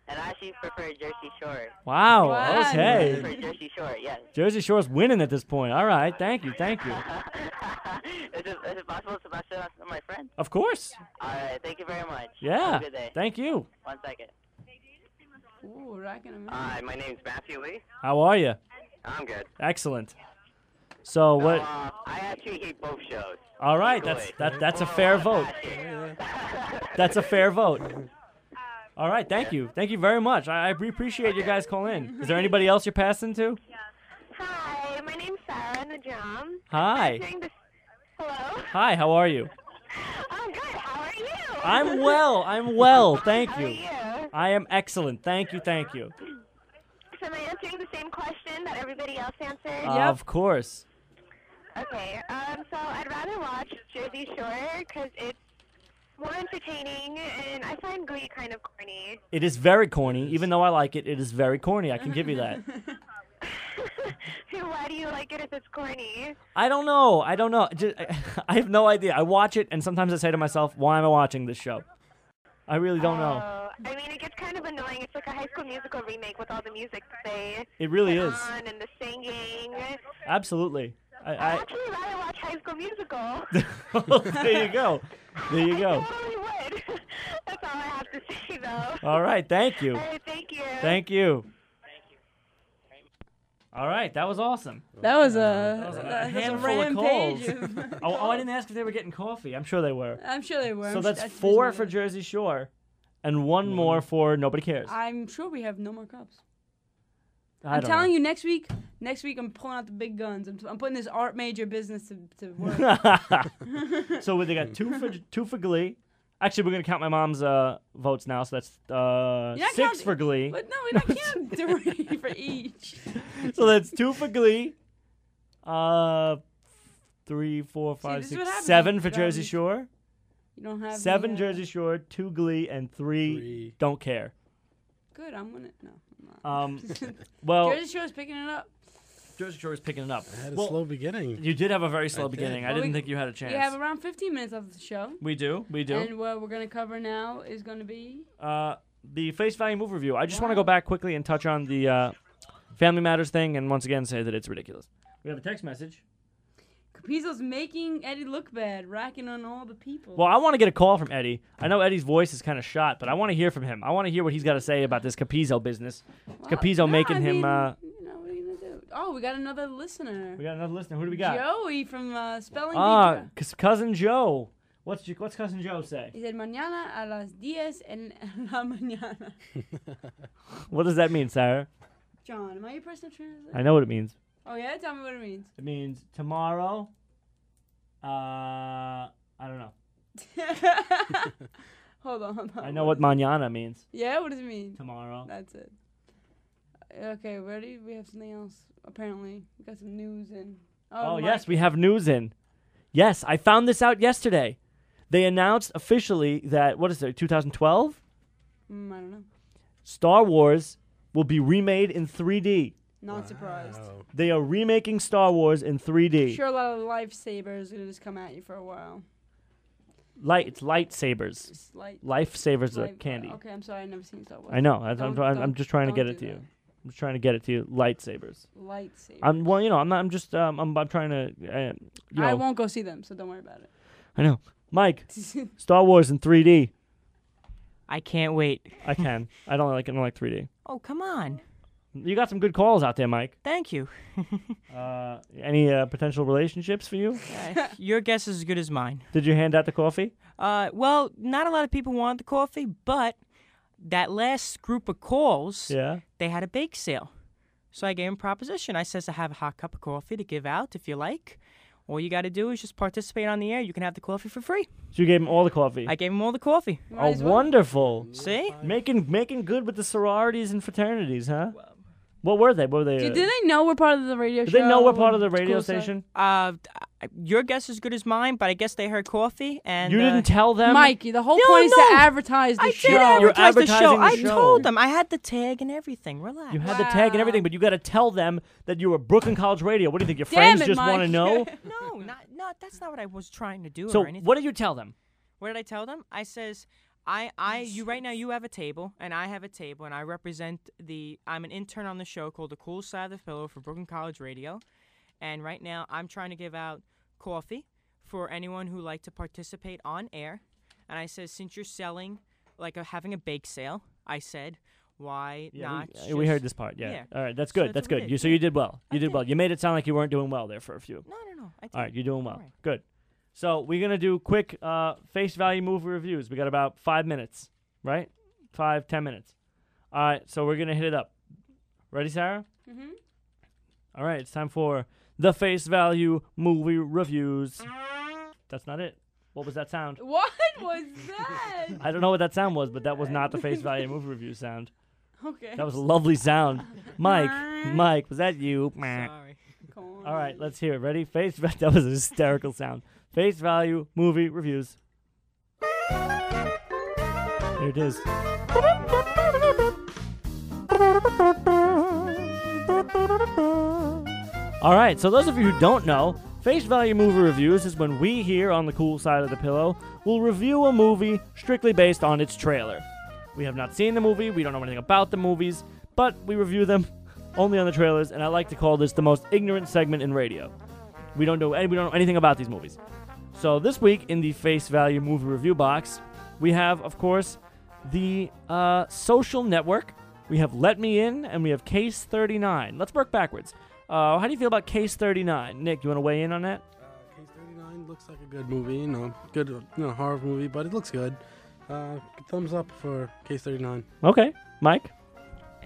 And I actually prefer Jersey Shore. Wow. I Okay. prefer Jersey Shore, yes. Jersey Shore's winning at this point. All right. Thank you. Thank you. [laughs] is, it, is it possible to pass it on to my friend? Of course. All right, thank you very much. Yeah. Have a good day. Thank you. One second. Ooh, racking him Hi, my name's Matthew Lee. How are you? I'm good. Excellent. So what? Uh, I actually hate both shows. All right. That's that. That's a fair [laughs] vote. That's a fair vote. [laughs] All right. Thank you. Thank you very much. I, I appreciate you guys calling in. Is there anybody else you're passing to? Hi, my name's Sarah Najam. Hi. I'm doing this- Hello? Hi. How are you? I'm good. How are you? I'm well. I'm well. Thank How you. are you? I am excellent. Thank you. Thank you. So am I answering the same question that everybody else answered? Yep. Of course. Okay, um, so I'd rather watch Jersey Shore because it's more entertaining, and I find Glee kind of corny. It is very corny. Even though I like it, it is very corny. I can give you that. [laughs] [laughs] Why do you like it if it's corny? I don't know. I don't know. Just, [laughs] I have no idea. I watch it, and sometimes I say to myself, "Why am I watching this show?" I really don't know. Uh, I mean, it gets kind of annoying. It's like a High School Musical remake with all the music that they It really put is. on and the singing. Absolutely. I, I'd I, actually rather watch High School Musical. [laughs] there you go. There you go. totally would. [laughs] That's all I have to say, though. All right. Thank you. All right, thank you. Thank you. All right. That was awesome. That was a, That was a that was a handful of rampage. calls. of- [laughs] oh, oh, I didn't ask if they were getting coffee. I'm sure they were. I'm sure they were. So I'm that's sh- four for Jersey Shore, and one mm-hmm. more for Nobody Cares. I'm sure we have no more cups. I I'm telling know. you, next week, next week I'm pulling out the big guns. I'm, I'm putting this art major business to, to work. [laughs] so they got two for two for Glee. Actually, we're gonna count my mom's uh, votes now, so that's uh, You're six counting- for Glee. But no, we're not counting three for each. [laughs] so that's two for Glee. Uh, three, four, five, this is six, seven for you Jersey Shore. You don't have the, Seven uh, Jersey Shore, two Glee, and three, don't care. Good. I'm gonna no. I'm not. Um, [laughs] well, Jersey Shore's picking it up. Jersey Shore is picking it up. I had a Well, slow beginning. You did have a very slow I did. beginning. I didn't we- think you had a chance. We have around 15 minutes of the show. We do. We do. And what we're gonna cover now is gonna be uh, the face value move review. I just want to go back quickly and touch on the uh, Family Matters thing, and once again say that it's ridiculous. We have a text message. Capizzo's making Eddie look bad, racking on all the people. Well, I want to get a call from Eddie. I know Eddie's voice is kind of shot, but I want to hear from him. I want to hear what he's got to say about this Capizzo business. Is Capizzo Nah, making I him. mean, uh, you know, what are you gonna do? Oh, we got another listener. we got another listener. Who do we got? Joey from uh, Spelling Ah, cous- cousin Joe. What's what's cousin Joe say? He said mañana a las diez en [laughs] la mañana. [laughs] What does that mean, Sarah? John, am I your personal translator? I know what it means. Oh yeah, tell me what it means. It means tomorrow. Uh, I don't know. [laughs] hold on, hold on. I know what mañana means. Yeah, what does it mean? Tomorrow. That's it. Okay, ready? We have something else. Apparently, we got some news in. Oh, Mike. yes, we have news in. Yes, I found this out yesterday. They announced officially that what is it? 2012. Mm, I don't know. Star Wars will be remade in 3D. Not surprised. They are remaking Star Wars in 3D. Sure, a lot of lifesavers gonna just come at you for a while. Light, it's lightsabers. It's light- Lifesavers are Life- candy. Okay, I'm sorry, I never seen Star Wars. I know. that's- I'm, Don't- I'm, I'm don't- just trying to don't get it do to you. that. I'm just trying to get it to you. Lightsabers. Lightsabers. I'm well, you know, I'm not. I'm just. Um, I'm, I'm trying to. Uh, you know, I won't go see them, so don't worry about it. I know, Mike. [laughs] Star Wars in 3D. I can't wait. I can. I don't like. I don't like 3D. Oh, come on. You got some good calls out there, Mike. Thank you. [laughs] Uh, any uh, potential relationships for you? Uh, your guess is as good as mine. Did you hand out the coffee? Uh, well, not a lot of people wanted the coffee, but that last group of calls, Yeah. they had a bake sale. So I gave them a proposition. I says I have a hot cup of coffee to give out if you like. All you got to do is just participate on the air. You can have the coffee for free. So you gave him all the coffee. I gave him all the coffee. oh, wonderful! See, making making good with the sororities and fraternities, huh? What were they? What were they? Did, uh, did they know we're part of the radio did show? they know we're part of the radio cool stuff? station? Uh, your guess is as good as mine, but I guess they heard coffee and You uh, didn't tell them, Mikey, the whole No, point is no. to advertise the I show. did advertise the show. advertising the I show. told them I had the tag and everything. Relax. You had the tag and everything, but you got to tell them that you were Brooklyn College Radio. What do you think? Your Damn friends it, just want to Mike. know? [laughs] [laughs] no, not not. That's not what I was trying to do so or anything. what did you tell them? What did I tell them? I says, I, I, you right now you have a table and I have a table and I represent the. I'm an intern on the show called The Cool Side of the Pillow for Brooklyn College Radio, and right now I'm trying to give out coffee for anyone who like to participate on air. And I said, since you're selling, like a, having a bake sale, I said, why Yeah, not? we, uh, we heard this part. Yeah. yeah. All right, that's So good. that's that's good. You so you did well. You did well. You made it sound like you weren't doing well there for a few. No, no, no. I All right, you're doing well. Alright. Good. So we're gonna do quick uh, face value movie reviews. We got about five minutes, right? Five ten minutes. All right, so we're gonna hit it up. Ready, Sarah? Mhm. All right, it's time for the face value movie reviews. That's not it. What was that sound? [laughs] What was that? I don't know what that sound was, but that was not the face value movie review sound. Okay. That was a lovely sound. [laughs] Mike, Mike, was that you? Sorry. All right, let's hear it. Ready? Face [laughs] that was a hysterical sound. Face value movie reviews. Here it is. All right, so those of you who don't know, face value movie reviews is when we here on the cool side of the pillow will review a movie strictly based on its trailer. We have not seen the movie, we don't know anything about the movies, but we review them only on the trailers, and I like to call this the most ignorant segment in radio. We don't know any, we don't know anything about these movies. So this week in the face value movie review box, we have, of course, the uh, Social Network. We have Let Me In, and we have Case 39. Let's work backwards. Uh, how do you feel about Case 39? Nick, you want to weigh in on that? Case 39 looks like a good movie, you know, good, you know, horror movie, but it looks good. Uh, thumbs up for Case 39. Okay, Mike.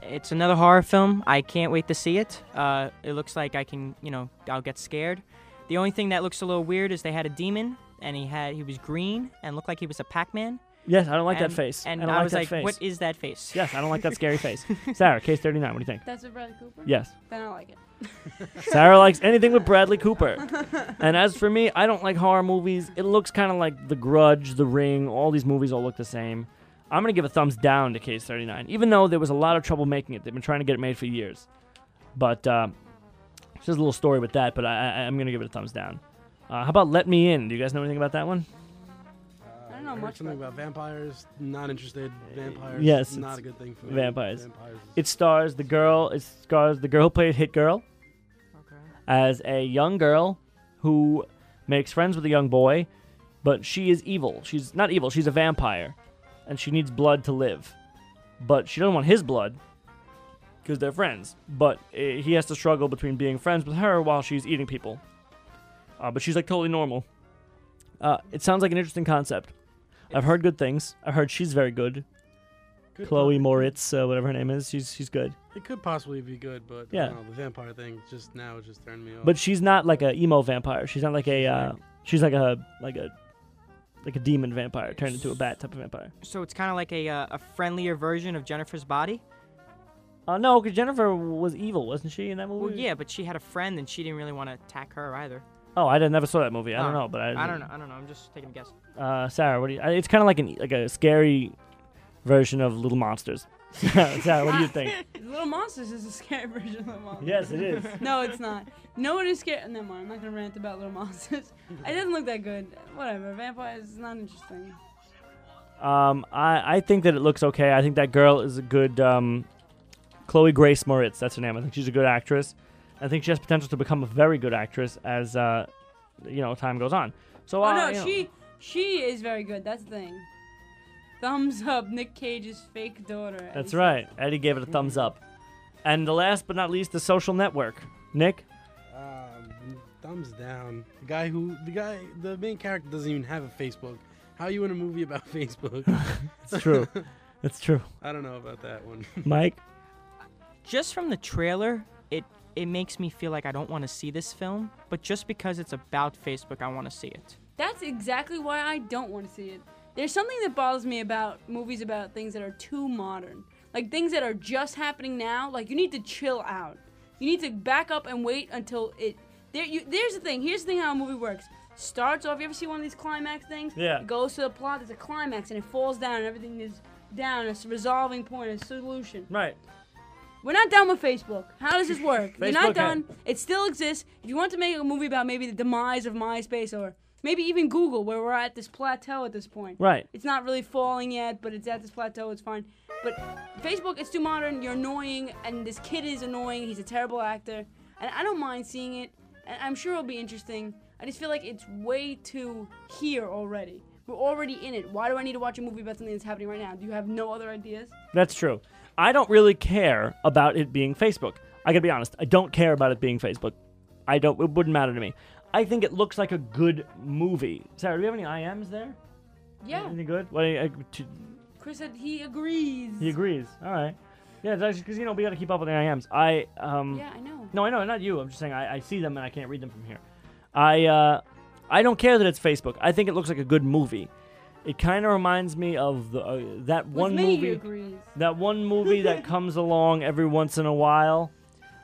It's another horror film. I can't wait to see it. Uh, it looks like I can, you know, I'll get scared. The only thing that looks a little weird is they had a demon, and he had he was green and looked like he was a Pac-Man. Yes, I don't like that face. And I don't I like was that like, face. "What is that face?" Yes, I don't like that scary face. [laughs] Sarah, Case 39, what do you think? That's with Bradley Cooper. Yes. Then I like it. [laughs] Sarah likes anything with Bradley Cooper. [laughs] and as for me, I don't like horror movies. It looks kind of like The Grudge, The Ring. All these movies all look the same. I'm going to give a thumbs down to Case 39, even though there was a lot of trouble making it. They've been trying to get it made for years. But uh, it's just a little story with that, but I, I, I'm going to give it a thumbs down. Uh, how about Let Me In? Do you guys know anything about that one? I don't know I much something about vampires. Not interested. Vampires. yes, not a good thing for me. Vampires. Vampires. It stars the girl. It stars the girl who played Hit Girl okay. as a young girl who makes friends with a young boy, but she is evil. She's not evil. She's a vampire, and she needs blood to live. But she doesn't want his blood because they're friends. But uh, he has to struggle between being friends with her while she's eating people. Uh, but she's like totally normal. Uh, it sounds like an interesting concept. I've heard good things. I've heard she's very good. Good Chloe point. Moretz, uh, whatever her name is, she's she's good. It could possibly be good, but Yeah. I don't know, the vampire thing just now just turned me off. But she's not like a emo vampire. She's not like a. Uh, she's like a like a like a demon vampire turned into a bat type of vampire. So it's kind of like a uh, a friendlier version of Jennifer's body. Uh, no, because Jennifer was evil, wasn't she in that movie? Well, yeah, but she had a friend and she didn't really want to attack her either. Oh, I didn't, never saw that movie. I don't Oh, know, but I. I don't know. I don't know. I'm just taking a guess. Uh, Sarah, what do you? It's kind of like an like a scary version of Little Monsters. [laughs] Sarah, what do you think? [laughs] Little Monsters is a scary version of Little Monsters. Yes, it is. [laughs] no, it's not. No one is scared. Never mind. I'm not gonna rant about Little Monsters. it doesn't look that good. Whatever. Vampires is not interesting. Um, I, I think that it looks okay. I think that girl is a good um, Chloe Grace Moretz. That's her name. I think she's a good actress. I think she has potential to become a very good actress as uh, you know time goes on. So oh uh, no, you know- she she is very good. That's the thing. Thumbs up, Nick Cage's fake daughter. That's right. Eddie gave it a thumbs up. And the last but not least, the Social Network. Nick. Um, thumbs down. The guy who the guy the main character doesn't even have a Facebook. How are you in a movie about [laughs] Facebook? [laughs] It's true. [laughs] It's true. I don't know about that one. Mike. Just from the trailer, it it makes me feel like I don't want to see this film. But just because it's about Facebook, I want to see it. That's exactly why I don't want to see it. There's something that bothers me about movies about things that are too modern. Like things that are just happening now. Like you need to chill out. You need to back up and wait until it. There, you, there's the thing. Here's the thing how a movie works. Starts off. You ever see one of these climax things? Yeah. It goes to the plot. There's a climax and it falls down. and Everything is down. It's a resolving point. A solution. Right. We're not done with Facebook. How does this work? You're Facebook not done. It still exists. If you want to make a movie about maybe the demise of MySpace or maybe even Google, where we're at this plateau at this point. Right. It's not really falling yet, but it's at this plateau. It's fine. But Facebook, it's too modern. You're annoying, and this kid is annoying. He's a terrible actor, and I don't mind seeing it. And I'm sure it'll be interesting. I just feel like it's way too here already. We're already in it. Why do I need to watch a movie about something that's happening right now? Do you have no other ideas? That's true. I don't really care about it being Facebook. I gotta be honest. I don't care about it being Facebook. I don't. It wouldn't matter to me. I think it looks like a good movie. Sarah, do you have any IMs there? Yeah. Any good? What? Uh, t- Chris said he agrees. he agrees. All right. Yeah, because you know we got to keep up with the IMs. I um. Yeah, I know. No, I know, not you. I'm just saying I, I see them and I can't read them from here. I uh, I don't care that it's Facebook. I think it looks like a good movie. It kind of reminds me of the uh, that one me, movie. agrees. That one movie that [laughs] comes along every once in a while,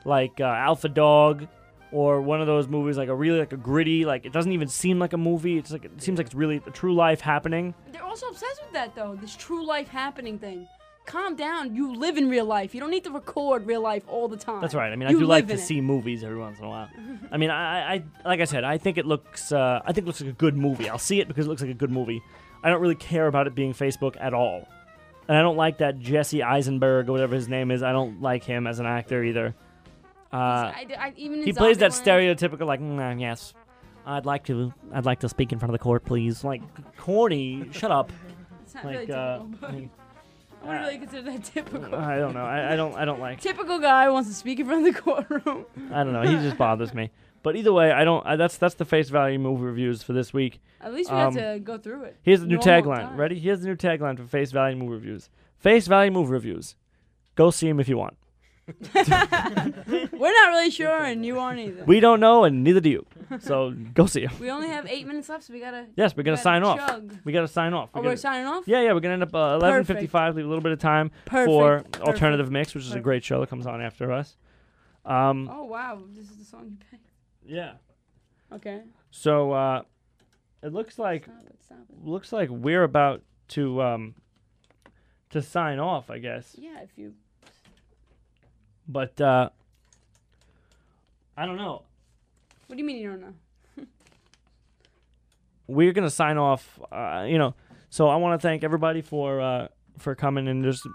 like uh, Alpha Dog, or one of those movies like a really like a gritty. Like it doesn't even seem like a movie. It's like it seems like it's really a true life happening. They're also obsessed with that though, this true life happening thing. Calm down. You live in real life. You don't need to record real life all the time. That's right. I mean, I You do like to it. see movies every once in a while. [laughs] I mean, I, I, like I said, I think it looks, uh, I think it looks like a good movie. I'll see it because it looks like a good movie. I don't really care about it being Facebook at all, and I don't like that Jesse Eisenberg or whatever his name is. I don't like him as an actor either. Uh, I, I, even he plays that stereotypical like, "Mm, yes, I'd like to, I'd like to speak in front of the court, please. Like, corny. shut up. It's not like, really uh, typical, but like, I wouldn't really consider that typical. I don't know. I, I don't. I don't like. Typical guy wants to speak in front of the courtroom. I don't know. He just bothers me. [laughs] But either way, I don't. I, that's that's the face value movie reviews for this week. At least we Um, got to go through it. Here's the new tagline. time. Ready? Here's the new tagline for face value movie reviews. Face value movie reviews. Go see them if you want. [laughs] [laughs] We're not really sure, and you aren't either. We don't know, and neither do you. So [laughs] go see them. We only have eight minutes left, so we gotta. Yes, we're gonna gotta sign off. We gotta sign off. Oh, gonna- we're signing off? Yeah, yeah. We're gonna end up uh, eleven fifty-five. Leave a little bit of time for Perfect. alternative mix, which is a great show that comes on after us. Um, Oh wow, this is the song you picked. Yeah. Okay. So uh, it looks like looks like we're about to um, to sign off, I guess. Yeah, if you. But uh, I don't know. What do you mean you don't know? [laughs] We're gonna sign off. Uh, you know, so I want to thank everybody for uh, for coming and just.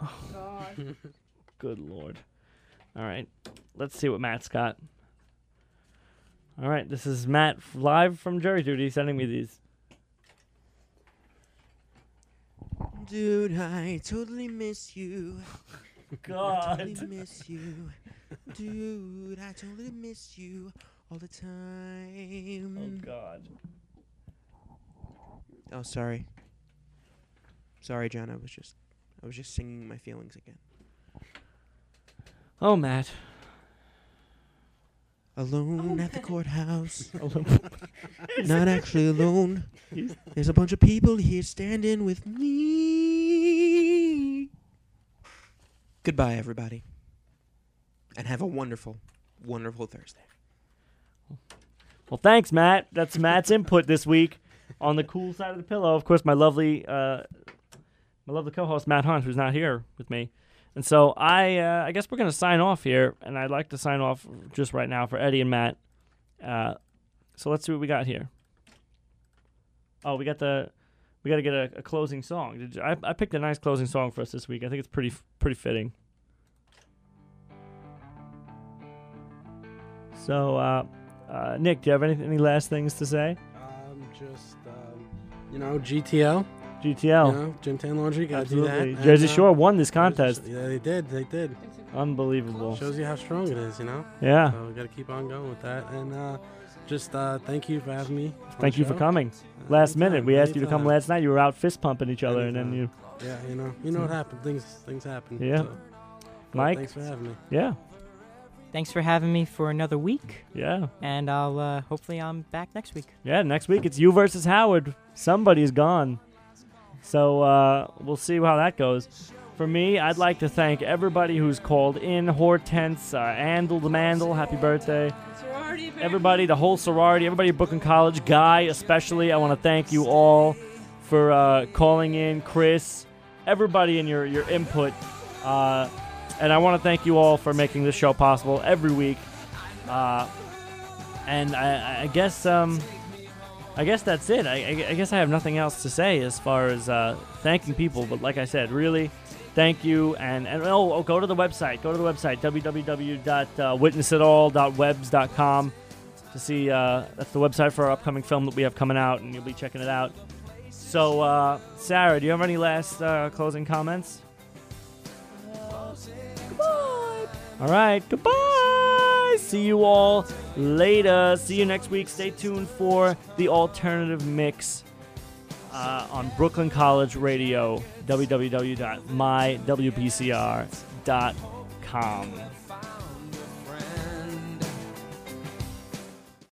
Oh, God. [laughs] Good lord. All right, let's see what Matt's got. All right, this is Matt live from jury duty sending me these. Dude, I totally miss you. [laughs] God. I totally miss you. Dude, I totally miss you all the time. Oh God. Oh, sorry. Sorry, John. I was just, I was just singing my feelings again. Oh, Matt. Alone at the courthouse. [laughs] Alone. [laughs] Not actually alone. There's a bunch of people here standing with me. Goodbye, everybody. And have a wonderful, wonderful Thursday. Well, thanks, Matt. That's Matt's input this week on the cool side of the pillow. Of course, my lovely, uh, my lovely co-host Matt Hunt, who's not here with me, and so I, uh, I guess we're gonna sign off here, and I'd like to sign off just right now for Eddie and Matt. Uh, so let's see what we got here. Oh, we got the, we got to get a, a closing song. You, I, I picked a nice closing song for us this week. I think it's pretty, pretty fitting. So, uh, uh, Nick, do you have any, any last things to say? Um, just um, you know, GTL. GTL. You know, Gym Tan Laundry. Got to do that. Absolutely. and, Jersey uh, Shore won this contest. Yeah, they did. They did. Unbelievable. Shows you how strong it is. You know. Yeah. So we got to keep on going with that. And uh, just uh, thank you for having me. Thank the you for coming. Uh, Last anytime, minute, we asked you to come last night. You were out fist pumping each other, and then you. Yeah, you know, you know what happened. Things, things happen. Yeah. so. Mike? thanks for having me. Yeah. Thanks for having me for another week. Yeah. And I'll uh, hopefully I'm back next week. Yeah, next week it's you versus Howard. Somebody's gone. So uh, we'll see how that goes. For me, I'd like to thank everybody who's called in Hortense, uh, Andel the Mandel, happy birthday. Everybody, the whole sorority, everybody at Brooklyn College, Guy especially, I want to thank you all for uh, calling in, Chris, everybody in your, your input. Uh, and I want to thank you all for making this show possible every week. Uh, and I, I guess um, I guess that's it. I, I, guess I have nothing else to say as far as uh, thanking people. But like I said, really, thank you. And, and oh, oh, go to the website. Go to the website www.witnessitall.webs.com to see. Uh, that's the website for our upcoming film that we have coming out, and you'll be checking it out. So, uh, Sarah, do you have any last uh, closing comments? All right, goodbye. See you all later. See you next week. Stay tuned for the alternative mix uh, on Brooklyn College Radio, www.mywbcr.com.